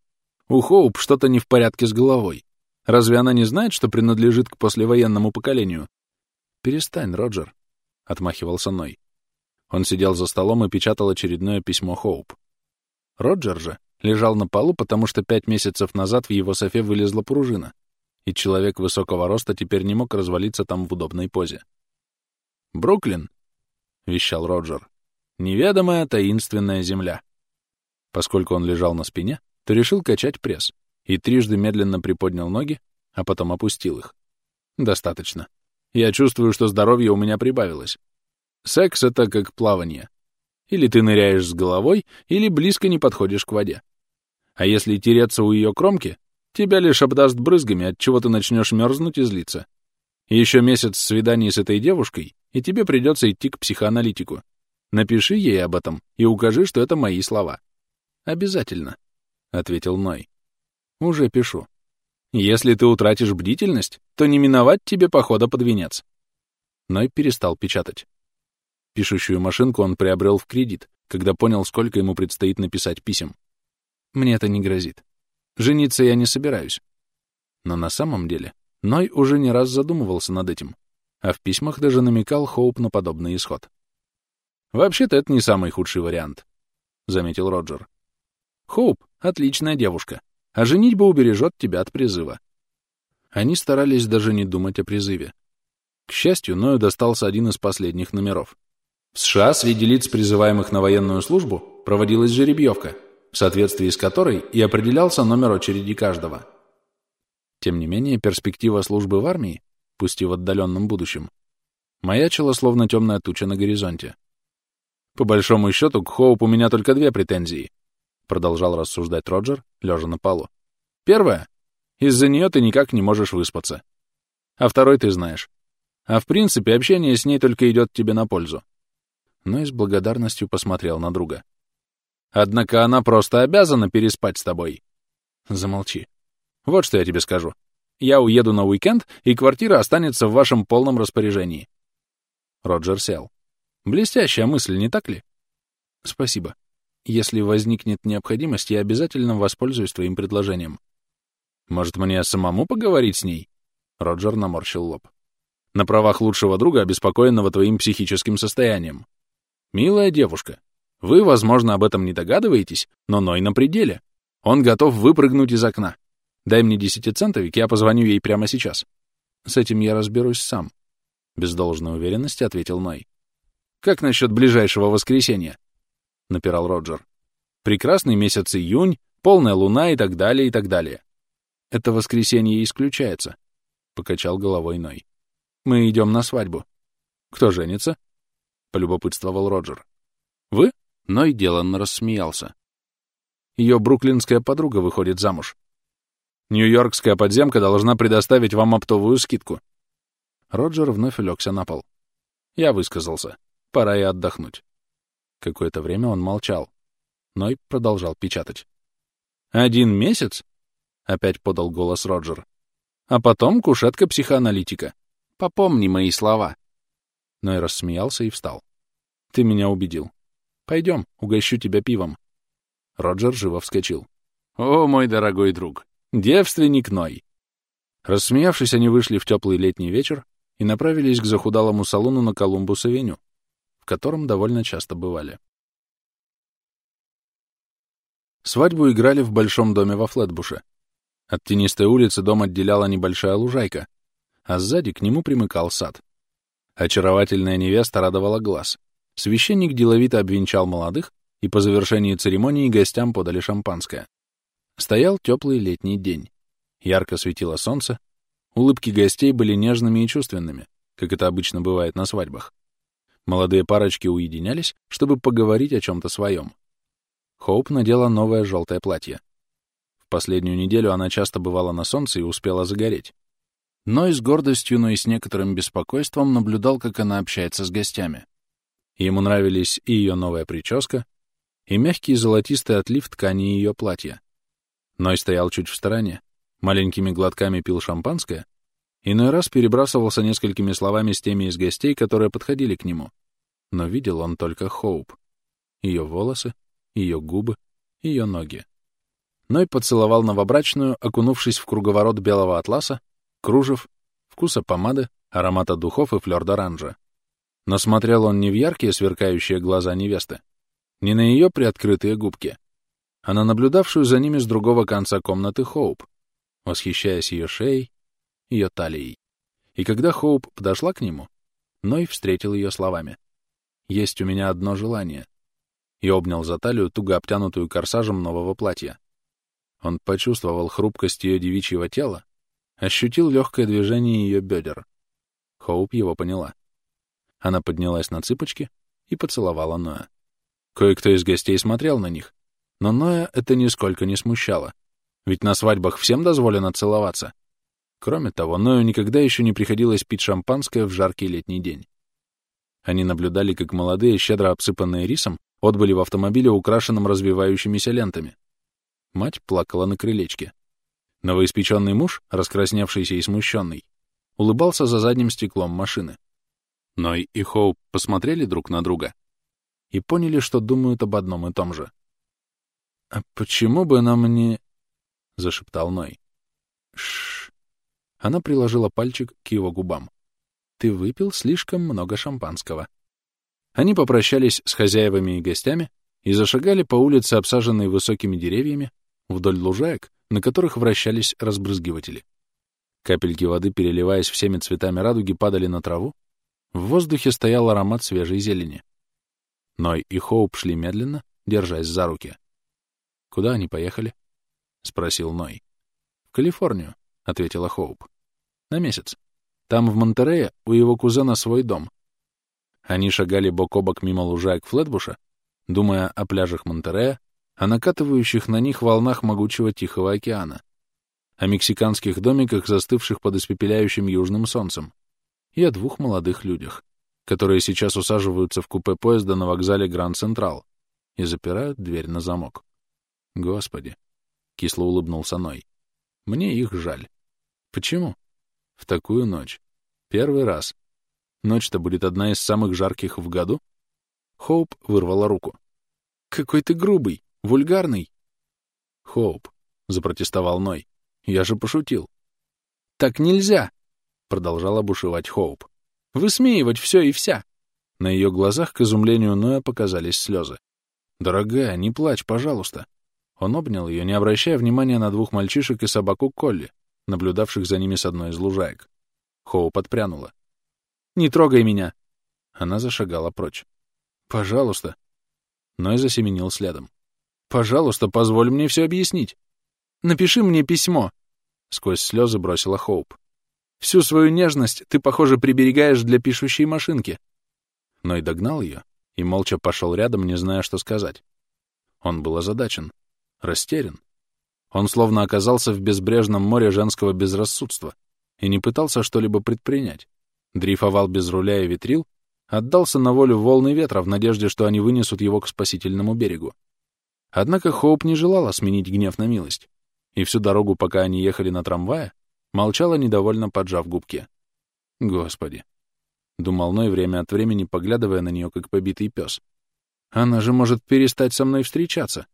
У Хоуп что-то не в порядке с головой. Разве она не знает, что принадлежит к послевоенному поколению?» «Перестань, Роджер», — отмахивался Ной. Он сидел за столом и печатал очередное письмо Хоуп. Роджер же лежал на полу, потому что пять месяцев назад в его софе вылезла пружина, и человек высокого роста теперь не мог развалиться там в удобной позе. «Бруклин», — вещал Роджер, — «неведомая таинственная земля». Поскольку он лежал на спине, то решил качать пресс и трижды медленно приподнял ноги, а потом опустил их. «Достаточно. Я чувствую, что здоровье у меня прибавилось. Секс — это как плавание. Или ты ныряешь с головой, или близко не подходишь к воде. А если тереться у ее кромки, тебя лишь обдаст брызгами, от чего ты начнешь мерзнуть и злиться. Еще месяц свиданий с этой девушкой, и тебе придется идти к психоаналитику. Напиши ей об этом и укажи, что это мои слова. Обязательно, — ответил Ной. Уже пишу. Если ты утратишь бдительность, то не миновать тебе похода под венец. Ной перестал печатать. Пишущую машинку он приобрел в кредит, когда понял, сколько ему предстоит написать писем. Мне это не грозит. Жениться я не собираюсь. Но на самом деле Ной уже не раз задумывался над этим, а в письмах даже намекал Хоуп на подобный исход. «Вообще-то это не самый худший вариант», — заметил Роджер. «Хоуп — отличная девушка, а женитьба убережет тебя от призыва». Они старались даже не думать о призыве. К счастью, Ною достался один из последних номеров. В США среди лиц, призываемых на военную службу, проводилась жеребьевка, в соответствии с которой и определялся номер очереди каждого. Тем не менее, перспектива службы в армии, пусть и в отдаленном будущем, маячила словно темная туча на горизонте. «По большому счету, к Хоуп у меня только две претензии», продолжал рассуждать Роджер, лежа на полу. «Первое. Из-за нее ты никак не можешь выспаться. А второй ты знаешь. А в принципе, общение с ней только идет тебе на пользу но и с благодарностью посмотрел на друга. «Однако она просто обязана переспать с тобой». «Замолчи. Вот что я тебе скажу. Я уеду на уикенд, и квартира останется в вашем полном распоряжении». Роджер сел. «Блестящая мысль, не так ли?» «Спасибо. Если возникнет необходимость, я обязательно воспользуюсь твоим предложением». «Может, мне самому поговорить с ней?» Роджер наморщил лоб. «На правах лучшего друга, обеспокоенного твоим психическим состоянием. «Милая девушка, вы, возможно, об этом не догадываетесь, но Ной на пределе. Он готов выпрыгнуть из окна. Дай мне десятицентовик, я позвоню ей прямо сейчас». «С этим я разберусь сам», — без должной уверенности ответил Ной. «Как насчет ближайшего воскресенья?» — напирал Роджер. «Прекрасный месяц июнь, полная луна и так далее, и так далее». «Это воскресенье исключается», — покачал головой Ной. «Мы идем на свадьбу». «Кто женится?» полюбопытствовал Роджер. «Вы?» Но и деланно рассмеялся. Ее бруклинская подруга выходит замуж. Нью-Йоркская подземка должна предоставить вам оптовую скидку. Роджер вновь улегся на пол. Я высказался. Пора и отдохнуть. Какое-то время он молчал. Ной продолжал печатать. «Один месяц?» — опять подал голос Роджер. «А потом кушетка психоаналитика. Попомни мои слова». Ной рассмеялся и встал. «Ты меня убедил. Пойдем, угощу тебя пивом». Роджер живо вскочил. «О, мой дорогой друг! Девственник Ной!» Рассмеявшись, они вышли в теплый летний вечер и направились к захудалому салону на Колумбус-авеню, в котором довольно часто бывали. Свадьбу играли в большом доме во Флетбуше. От тенистой улицы дом отделяла небольшая лужайка, а сзади к нему примыкал сад. Очаровательная невеста радовала глаз. Священник деловито обвенчал молодых, и по завершении церемонии гостям подали шампанское. Стоял теплый летний день. Ярко светило солнце, улыбки гостей были нежными и чувственными, как это обычно бывает на свадьбах. Молодые парочки уединялись, чтобы поговорить о чем-то своем. Хоуп надела новое желтое платье. В последнюю неделю она часто бывала на солнце и успела загореть. Но и с гордостью, но и с некоторым беспокойством наблюдал, как она общается с гостями. Ему нравились и ее новая прическа, и мягкий золотистый отлив ткани ее платья. Ной стоял чуть в стороне, маленькими глотками пил шампанское, иной раз перебрасывался несколькими словами с теми из гостей, которые подходили к нему. Но видел он только Хоуп. Ее волосы, ее губы, ее ноги. Ной поцеловал новобрачную, окунувшись в круговорот белого атласа, кружев, вкуса помады, аромата духов и флёр-д'оранжа. Но смотрел он не в яркие сверкающие глаза невесты, не на ее приоткрытые губки, а на наблюдавшую за ними с другого конца комнаты Хоуп, восхищаясь ее шеей, ее талией. И когда Хоуп подошла к нему, Ной встретил ее словами. «Есть у меня одно желание». И обнял за талию, туго обтянутую корсажем нового платья. Он почувствовал хрупкость ее девичьего тела, ощутил легкое движение ее бедер. Хоуп его поняла. Она поднялась на цыпочки и поцеловала Ноя. Кое-кто из гостей смотрел на них, но Ноя это нисколько не смущало, ведь на свадьбах всем дозволено целоваться. Кроме того, Ною никогда еще не приходилось пить шампанское в жаркий летний день. Они наблюдали, как молодые, щедро обсыпанные рисом, отбыли в автомобиле, украшенном развивающимися лентами. Мать плакала на крылечке. Новоиспеченный муж, раскрасневшийся и смущенный, улыбался за задним стеклом машины. Ной и Хоуп посмотрели друг на друга и поняли, что думают об одном и том же. «А почему бы нам не...» — зашептал Ной. Шш. Она приложила пальчик к его губам. «Ты выпил слишком много шампанского». Они попрощались с хозяевами и гостями и зашагали по улице, обсаженной высокими деревьями, вдоль лужаек, на которых вращались разбрызгиватели. Капельки воды, переливаясь всеми цветами радуги, падали на траву. В воздухе стоял аромат свежей зелени. Ной и Хоуп шли медленно, держась за руки. «Куда они поехали?» — спросил Ной. «В Калифорнию», — ответила Хоуп. «На месяц. Там, в Монтерее, у его кузена свой дом». Они шагали бок о бок мимо лужаек Флетбуша, думая о пляжах Монтерея, о накатывающих на них волнах могучего Тихого океана, о мексиканских домиках, застывших под испепеляющим южным солнцем, и о двух молодых людях, которые сейчас усаживаются в купе поезда на вокзале Гранд Централ и запирают дверь на замок. Господи, — кисло улыбнулся Ной, — мне их жаль. Почему? В такую ночь. Первый раз. Ночь-то будет одна из самых жарких в году? Хоуп вырвала руку. Какой ты грубый, вульгарный. Хоуп, — запротестовал Ной, — я же пошутил. Так нельзя, — продолжала бушевать Хоуп. Высмеивать все и вся. На ее глазах, к изумлению Ноя, показались слезы. «Дорогая, не плачь, пожалуйста». Он обнял ее, не обращая внимания на двух мальчишек и собаку Колли, наблюдавших за ними с одной из лужаек. Хоу подпрянула. «Не трогай меня!» Она зашагала прочь. «Пожалуйста!» Ной засеменил следом. «Пожалуйста, позволь мне все объяснить. Напиши мне письмо!» Сквозь слезы бросила Хоуп. Всю свою нежность ты, похоже, приберегаешь для пишущей машинки. Ной догнал ее и молча пошел рядом, не зная, что сказать. Он был озадачен, растерян. Он словно оказался в безбрежном море женского безрассудства и не пытался что-либо предпринять. Дрейфовал без руля и ветрил, отдался на волю волны ветра в надежде, что они вынесут его к спасительному берегу. Однако Хоуп не желала сменить гнев на милость, и всю дорогу, пока они ехали на трамвае, Молчала, недовольно поджав губки. Господи. Думал Ной время от времени, поглядывая на нее, как побитый пес. Она же может перестать со мной встречаться.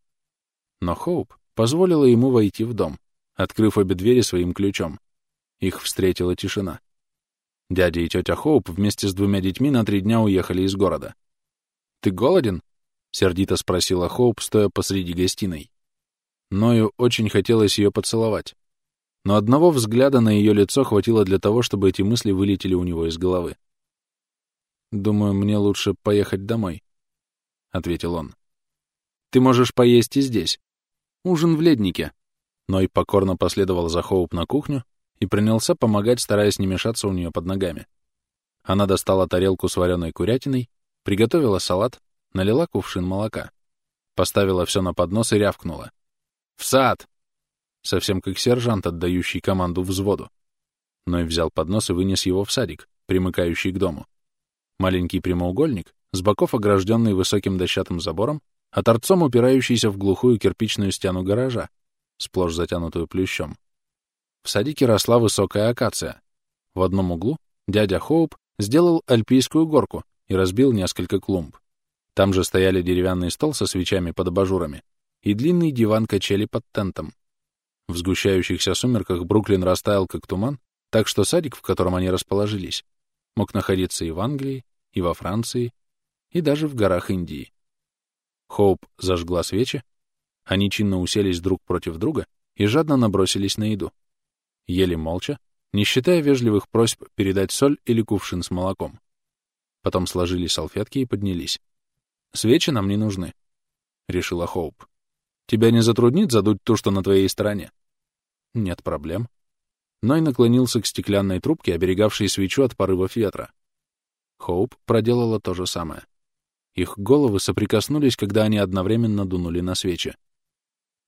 Но Хоуп позволила ему войти в дом, открыв обе двери своим ключом. Их встретила тишина. Дядя и тетя Хоуп вместе с двумя детьми на три дня уехали из города. «Ты голоден?» — сердито спросила Хоуп, стоя посреди гостиной. Ною очень хотелось ее поцеловать. Но одного взгляда на ее лицо хватило для того, чтобы эти мысли вылетели у него из головы. «Думаю, мне лучше поехать домой», — ответил он. «Ты можешь поесть и здесь. Ужин в леднике». Ной покорно последовал за Хоуп на кухню и принялся помогать, стараясь не мешаться у нее под ногами. Она достала тарелку с вареной курятиной, приготовила салат, налила кувшин молока, поставила все на поднос и рявкнула. «В сад!» Совсем как сержант, отдающий команду взводу. Ной взял поднос и вынес его в садик, примыкающий к дому. Маленький прямоугольник, с боков огражденный высоким дощатым забором, а торцом упирающийся в глухую кирпичную стену гаража, сплошь затянутую плющом. В садике росла высокая акация. В одном углу дядя Хоуп сделал альпийскую горку и разбил несколько клумб. Там же стояли деревянный стол со свечами под абажурами и длинный диван-качели под тентом. В сгущающихся сумерках Бруклин растаял как туман, так что садик, в котором они расположились, мог находиться и в Англии, и во Франции, и даже в горах Индии. Хоуп зажгла свечи, они чинно уселись друг против друга и жадно набросились на еду. Ели молча, не считая вежливых просьб передать соль или кувшин с молоком. Потом сложили салфетки и поднялись. «Свечи нам не нужны», — решила Хоуп. «Тебя не затруднит задуть то, что на твоей стороне?» «Нет проблем». Ной наклонился к стеклянной трубке, оберегавшей свечу от порывов ветра. Хоуп проделала то же самое. Их головы соприкоснулись, когда они одновременно дунули на свечи.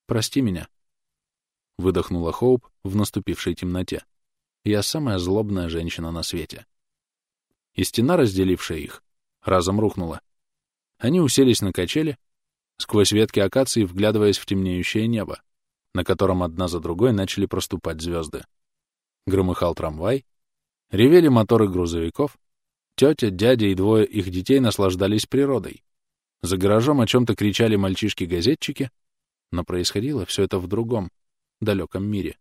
«Прости меня», — выдохнула Хоуп в наступившей темноте. «Я самая злобная женщина на свете». И стена, разделившая их, разом рухнула. Они уселись на качели, сквозь ветки акации вглядываясь в темнеющее небо, на котором одна за другой начали проступать звезды. Громыхал трамвай, ревели моторы грузовиков, тетя, дядя и двое их детей наслаждались природой. За гаражом о чем-то кричали мальчишки-газетчики, но происходило все это в другом, далеком мире.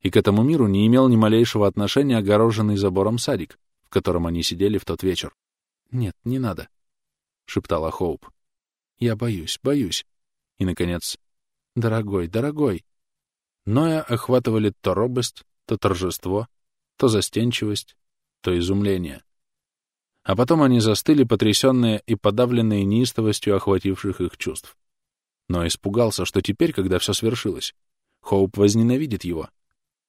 И к этому миру не имел ни малейшего отношения огороженный забором садик, в котором они сидели в тот вечер. «Нет, не надо», — шептала Хоуп. «Я боюсь, боюсь». И, наконец, «Дорогой, дорогой». Ноя охватывали то робость, то торжество, то застенчивость, то изумление. А потом они застыли, потрясенные и подавленные неистовостью охвативших их чувств. Но испугался, что теперь, когда все свершилось, Хоуп возненавидит его.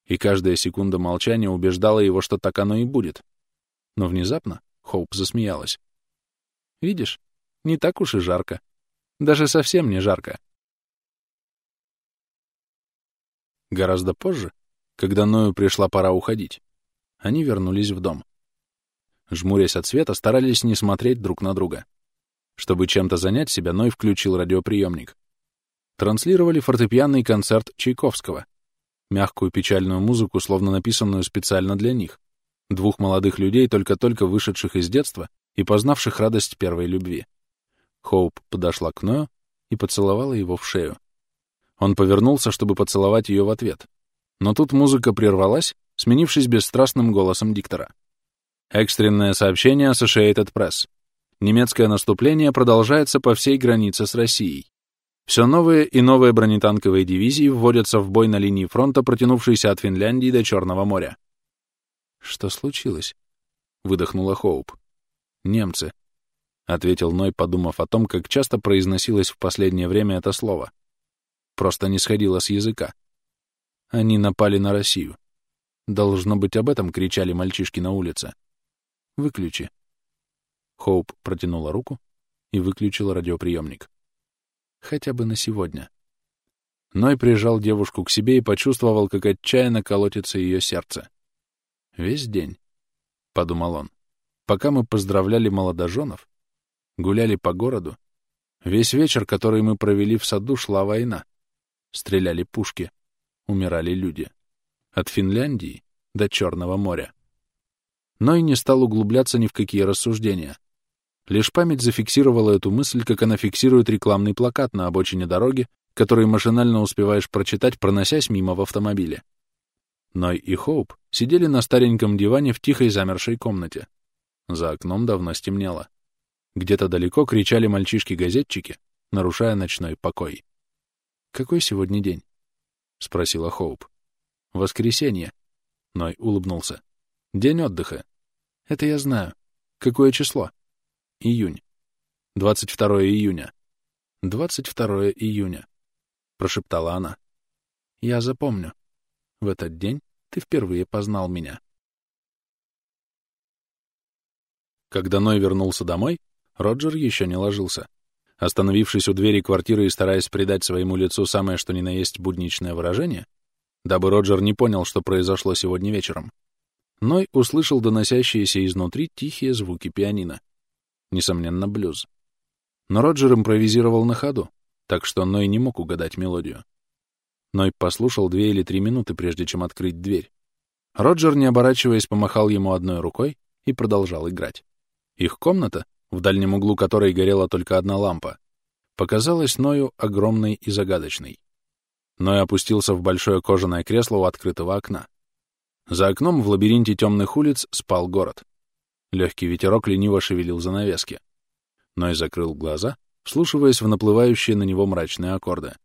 И каждая секунда молчания убеждала его, что так оно и будет. Но внезапно Хоуп засмеялась. «Видишь, не так уж и жарко. Даже совсем не жарко». Гораздо позже, когда Ною пришла пора уходить, они вернулись в дом. Жмурясь от света, старались не смотреть друг на друга. Чтобы чем-то занять себя, Ной включил радиоприемник. Транслировали фортепианный концерт Чайковского, мягкую печальную музыку, словно написанную специально для них, двух молодых людей, только-только вышедших из детства и познавших радость первой любви. Хоуп подошла к Ною и поцеловала его в шею. Он повернулся, чтобы поцеловать ее в ответ. Но тут музыка прервалась, сменившись бесстрастным голосом диктора. Экстренное сообщение Associated Press. Немецкое наступление продолжается по всей границе с Россией. Все новые и новые бронетанковые дивизии вводятся в бой на линии фронта, протянувшейся от Финляндии до Черного моря. «Что случилось?» — выдохнула Хоуп. «Немцы», — ответил Ной, подумав о том, как часто произносилось в последнее время это слово. Просто не сходило с языка. Они напали на Россию. Должно быть, об этом кричали мальчишки на улице. «Выключи». Хоуп протянула руку и выключила радиоприемник. «Хотя бы на сегодня». Ной прижал девушку к себе и почувствовал, как отчаянно колотится ее сердце. Весь день, — подумал он, — пока мы поздравляли молодоженов, гуляли по городу, весь вечер, который мы провели в саду, шла война. Стреляли пушки, умирали люди. От Финляндии до Черного моря. Но и не стал углубляться ни в какие рассуждения. Лишь память зафиксировала эту мысль, как она фиксирует рекламный плакат на обочине дороги, который машинально успеваешь прочитать, проносясь мимо в автомобиле. Ной и Хоуп сидели на стареньком диване в тихой замершей комнате. За окном давно стемнело. Где-то далеко кричали мальчишки-газетчики, нарушая ночной покой. «Какой сегодня день?» — спросила Хоуп. «Воскресенье». Ной улыбнулся. «День отдыха». «Это я знаю. Какое число?» «Июнь». «22 июня». «22 июня», — прошептала она. «Я запомню. В этот день ты впервые познал меня». Когда Ной вернулся домой, Роджер еще не ложился. Остановившись у двери квартиры и стараясь придать своему лицу самое что ни на есть будничное выражение, дабы Роджер не понял, что произошло сегодня вечером, Ной услышал доносящиеся изнутри тихие звуки пианино. Несомненно, блюз. Но Роджер импровизировал на ходу, так что Ной не мог угадать мелодию. Ной послушал две или три минуты, прежде чем открыть дверь. Роджер, не оборачиваясь, помахал ему одной рукой и продолжал играть. Их комната, в дальнем углу которой горела только одна лампа, показалась Ною огромной и загадочной. Ной опустился в большое кожаное кресло у открытого окна. За окном в лабиринте темных улиц спал город. Легкий ветерок лениво шевелил занавески. Ной закрыл глаза, вслушиваясь в наплывающие на него мрачные аккорды.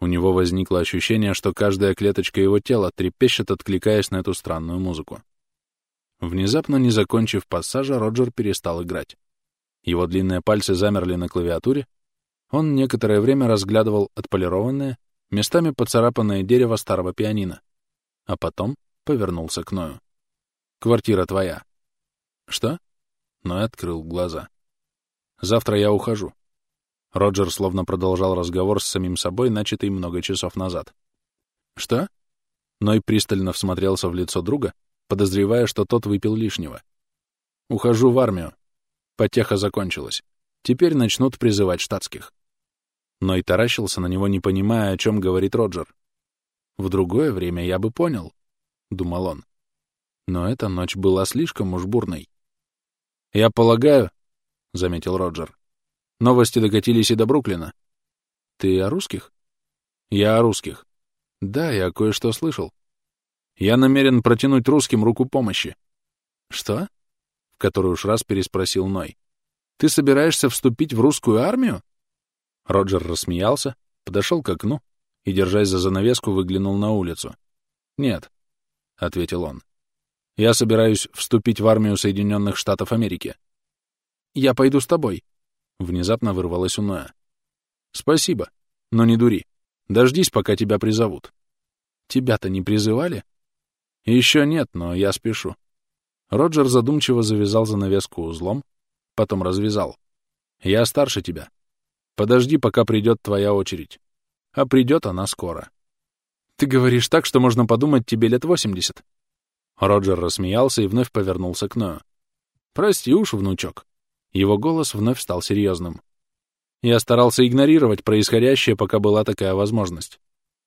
У него возникло ощущение, что каждая клеточка его тела трепещет, откликаясь на эту странную музыку. Внезапно, не закончив пассажа, Роджер перестал играть. Его длинные пальцы замерли на клавиатуре. Он некоторое время разглядывал отполированное, местами поцарапанное дерево старого пианино, а потом повернулся к Ною. «Квартира твоя». «Что?» Ной открыл глаза. «Завтра я ухожу». Роджер словно продолжал разговор с самим собой, начатый много часов назад. «Что?» Ной пристально всмотрелся в лицо друга, подозревая, что тот выпил лишнего. «Ухожу в армию. Потеха закончилась. Теперь начнут призывать штатских». Ной таращился на него, не понимая, о чем говорит Роджер. «В другое время я бы понял», — думал он. Но эта ночь была слишком уж бурной. «Я полагаю», — заметил Роджер, — «новости докатились и до Бруклина». «Ты о русских?» «Я о русских». «Да, я кое-что слышал. Я намерен протянуть русским руку помощи. Что? Который уж раз переспросил Ной. Ты собираешься вступить в русскую армию? Роджер рассмеялся, подошел к окну и, держась за занавеску, выглянул на улицу. Нет, — ответил он. Я собираюсь вступить в армию Соединенных Штатов Америки. Я пойду с тобой. Внезапно вырвалось у Ноя. Спасибо, но не дури. Дождись, пока тебя призовут. Тебя-то не призывали? Еще нет, но я спешу. Роджер задумчиво завязал занавеску узлом, потом развязал. Я старше тебя. Подожди, пока придет твоя очередь. А придет она скоро. Ты говоришь так, что можно подумать, тебе лет восемьдесят. Роджер рассмеялся и вновь повернулся к Ною. Прости уж, внучок. Его голос вновь стал серьезным. Я старался игнорировать происходящее, пока была такая возможность.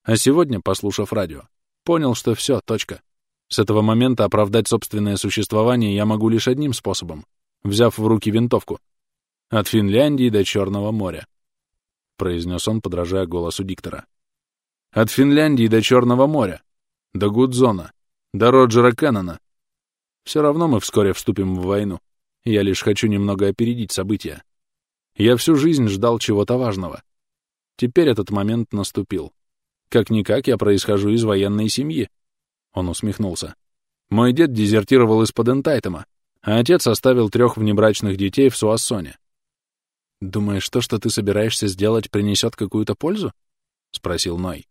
А сегодня, послушав радио, понял, что все, точка. С этого момента оправдать собственное существование я могу лишь одним способом, взяв в руки винтовку. От Финляндии до Черного моря, — произнес он, подражая голосу диктора. От Финляндии до Черного моря, до Гудзона, до Роджера Кеннона. Все равно мы вскоре вступим в войну. Я лишь хочу немного опередить события. Я всю жизнь ждал чего-то важного. Теперь этот момент наступил. Как-никак я происхожу из военной семьи, он усмехнулся. Мой дед дезертировал из-под Энтайтема, а отец оставил трех внебрачных детей в Суассоне. «Думаешь, то, что ты собираешься сделать, принесет какую-то пользу?» — спросил Ной.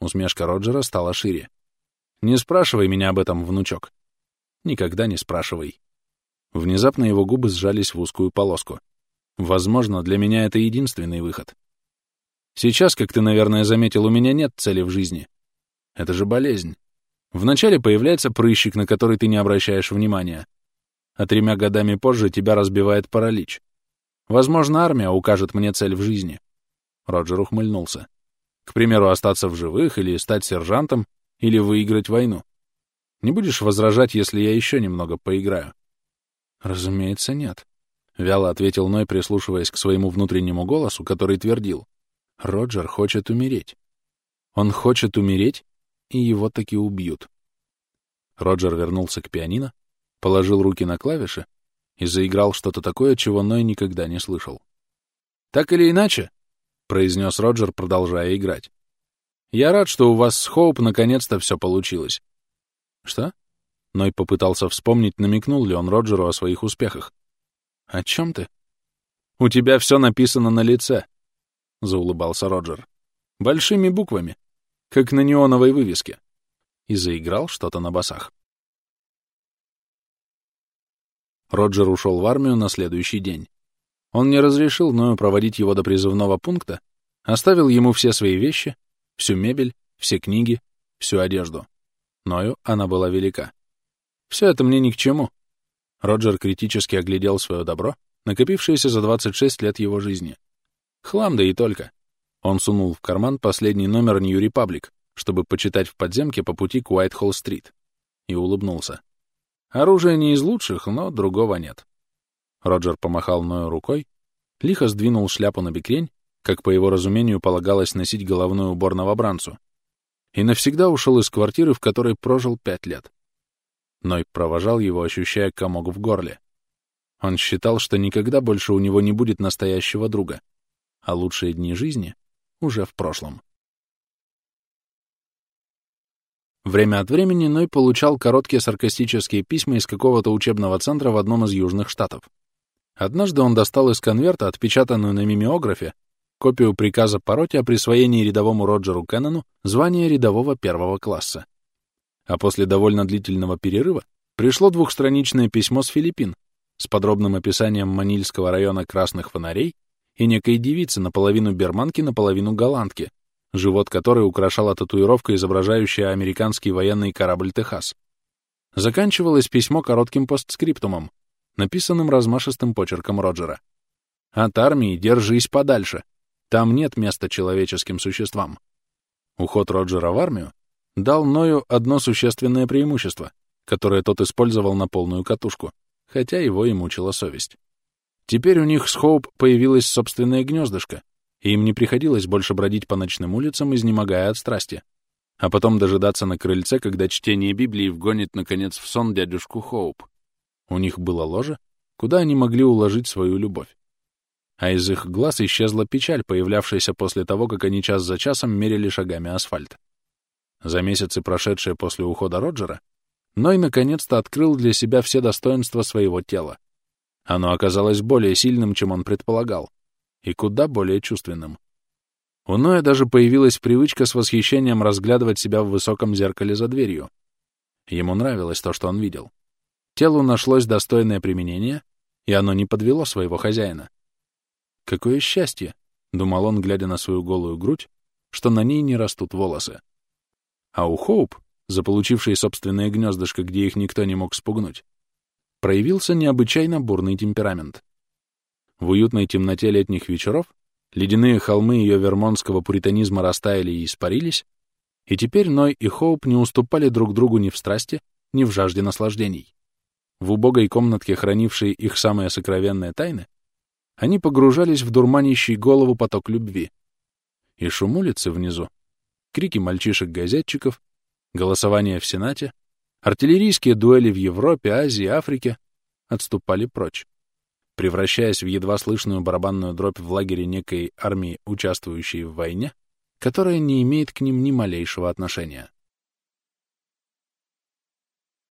Усмешка Роджера стала шире. «Не спрашивай меня об этом, внучок. Никогда не спрашивай». Внезапно его губы сжались в узкую полоску. «Возможно, для меня это единственный выход. Сейчас, как ты, наверное, заметил, у меня нет цели в жизни. Это же болезнь. Вначале появляется прыщик, на который ты не обращаешь внимания, а тремя годами позже тебя разбивает паралич. Возможно, армия укажет мне цель в жизни. Роджер ухмыльнулся. К примеру, остаться в живых или стать сержантом, или выиграть войну. Не будешь возражать, если я еще немного поиграю? Разумеется, нет. Вяло ответил Ной, прислушиваясь к своему внутреннему голосу, который твердил. Роджер хочет умереть. Он хочет умереть и его таки убьют. Роджер вернулся к пианино, положил руки на клавиши и заиграл что-то такое, чего Ной никогда не слышал. «Так или иначе», — произнес Роджер, продолжая играть, «я рад, что у вас с Хоуп наконец-то все получилось». «Что?» Ной попытался вспомнить, намекнул ли он Роджеру о своих успехах. «О чем ты?» «У тебя все написано на лице», — заулыбался Роджер. «Большими буквами, как на неоновой вывеске». И заиграл что-то на басах. Роджер ушел в армию на следующий день. Он не разрешил Ною проводить его до призывного пункта, оставил ему все свои вещи, всю мебель, все книги, всю одежду. Ною она была велика. Все это мне ни к чему. Роджер критически оглядел свое добро, накопившееся за 26 лет его жизни. Хлам, да и только. Он сунул в карман последний номер New Republic, чтобы почитать в подземке по пути к Уайтхолл-стрит, и улыбнулся. Оружие не из лучших, но другого нет. Роджер помахал Ною рукой, лихо сдвинул шляпу на бекрень, как по его разумению полагалось носить головной убор новобранцу, и навсегда ушел из квартиры, в которой прожил пять лет. Ной провожал его, ощущая комок в горле. Он считал, что никогда больше у него не будет настоящего друга, а лучшие дни жизни уже в прошлом. Время от времени Ной получал короткие саркастические письма из какого-то учебного центра в одном из южных штатов. Однажды он достал из конверта, отпечатанную на мимеографе, копию приказа Пароти о присвоении рядовому Роджеру Кеннону звания рядового первого класса. А после довольно длительного перерыва пришло двухстраничное письмо с Филиппин, с подробным описанием Манильского района красных фонарей и некой девицы наполовину берманки, наполовину голландки, живот которой украшала татуировка, изображающая американский военный корабль «Техас». Заканчивалось письмо коротким постскриптумом, написанным размашистым почерком Роджера. «От армии держись подальше. Там нет места человеческим существам». Уход Роджера в армию дал Ною одно существенное преимущество, которое тот использовал на полную катушку — хотя его и мучила совесть. Теперь у них с Хоуп появилось собственное гнездышко, и им не приходилось больше бродить по ночным улицам, изнемогая от страсти, а потом дожидаться на крыльце, когда чтение Библии вгонит, наконец, в сон дядюшку Хоуп. У них было ложе, куда они могли уложить свою любовь. А из их глаз исчезла печаль, появлявшаяся после того, как они час за часом мерили шагами асфальт. За месяцы, прошедшие после ухода Роджера, Ной наконец-то открыл для себя все достоинства своего тела. Оно оказалось более сильным, чем он предполагал, и куда более чувственным. У Ноя даже появилась привычка с восхищением разглядывать себя в высоком зеркале за дверью. Ему нравилось то, что он видел. Телу нашлось достойное применение, и оно не подвело своего хозяина. «Какое счастье!» — думал он, глядя на свою голую грудь, что на ней не растут волосы. А у Хоуп заполучившие собственное гнездышко, где их никто не мог спугнуть, проявился необычайно бурный темперамент. В уютной темноте летних вечеров ледяные холмы ее вермонского пуританизма растаяли и испарились, и теперь Ной и Хоуп не уступали друг другу ни в страсти, ни в жажде наслаждений. В убогой комнатке, хранившей их самые сокровенные тайны, они погружались в дурманящий голову поток любви. И шум улицы внизу, крики мальчишек-газетчиков, голосование в Сенате, артиллерийские дуэли в Европе, Азии, Африке отступали прочь, превращаясь в едва слышную барабанную дробь в лагере некой армии, участвующей в войне, которая не имеет к ним ни малейшего отношения.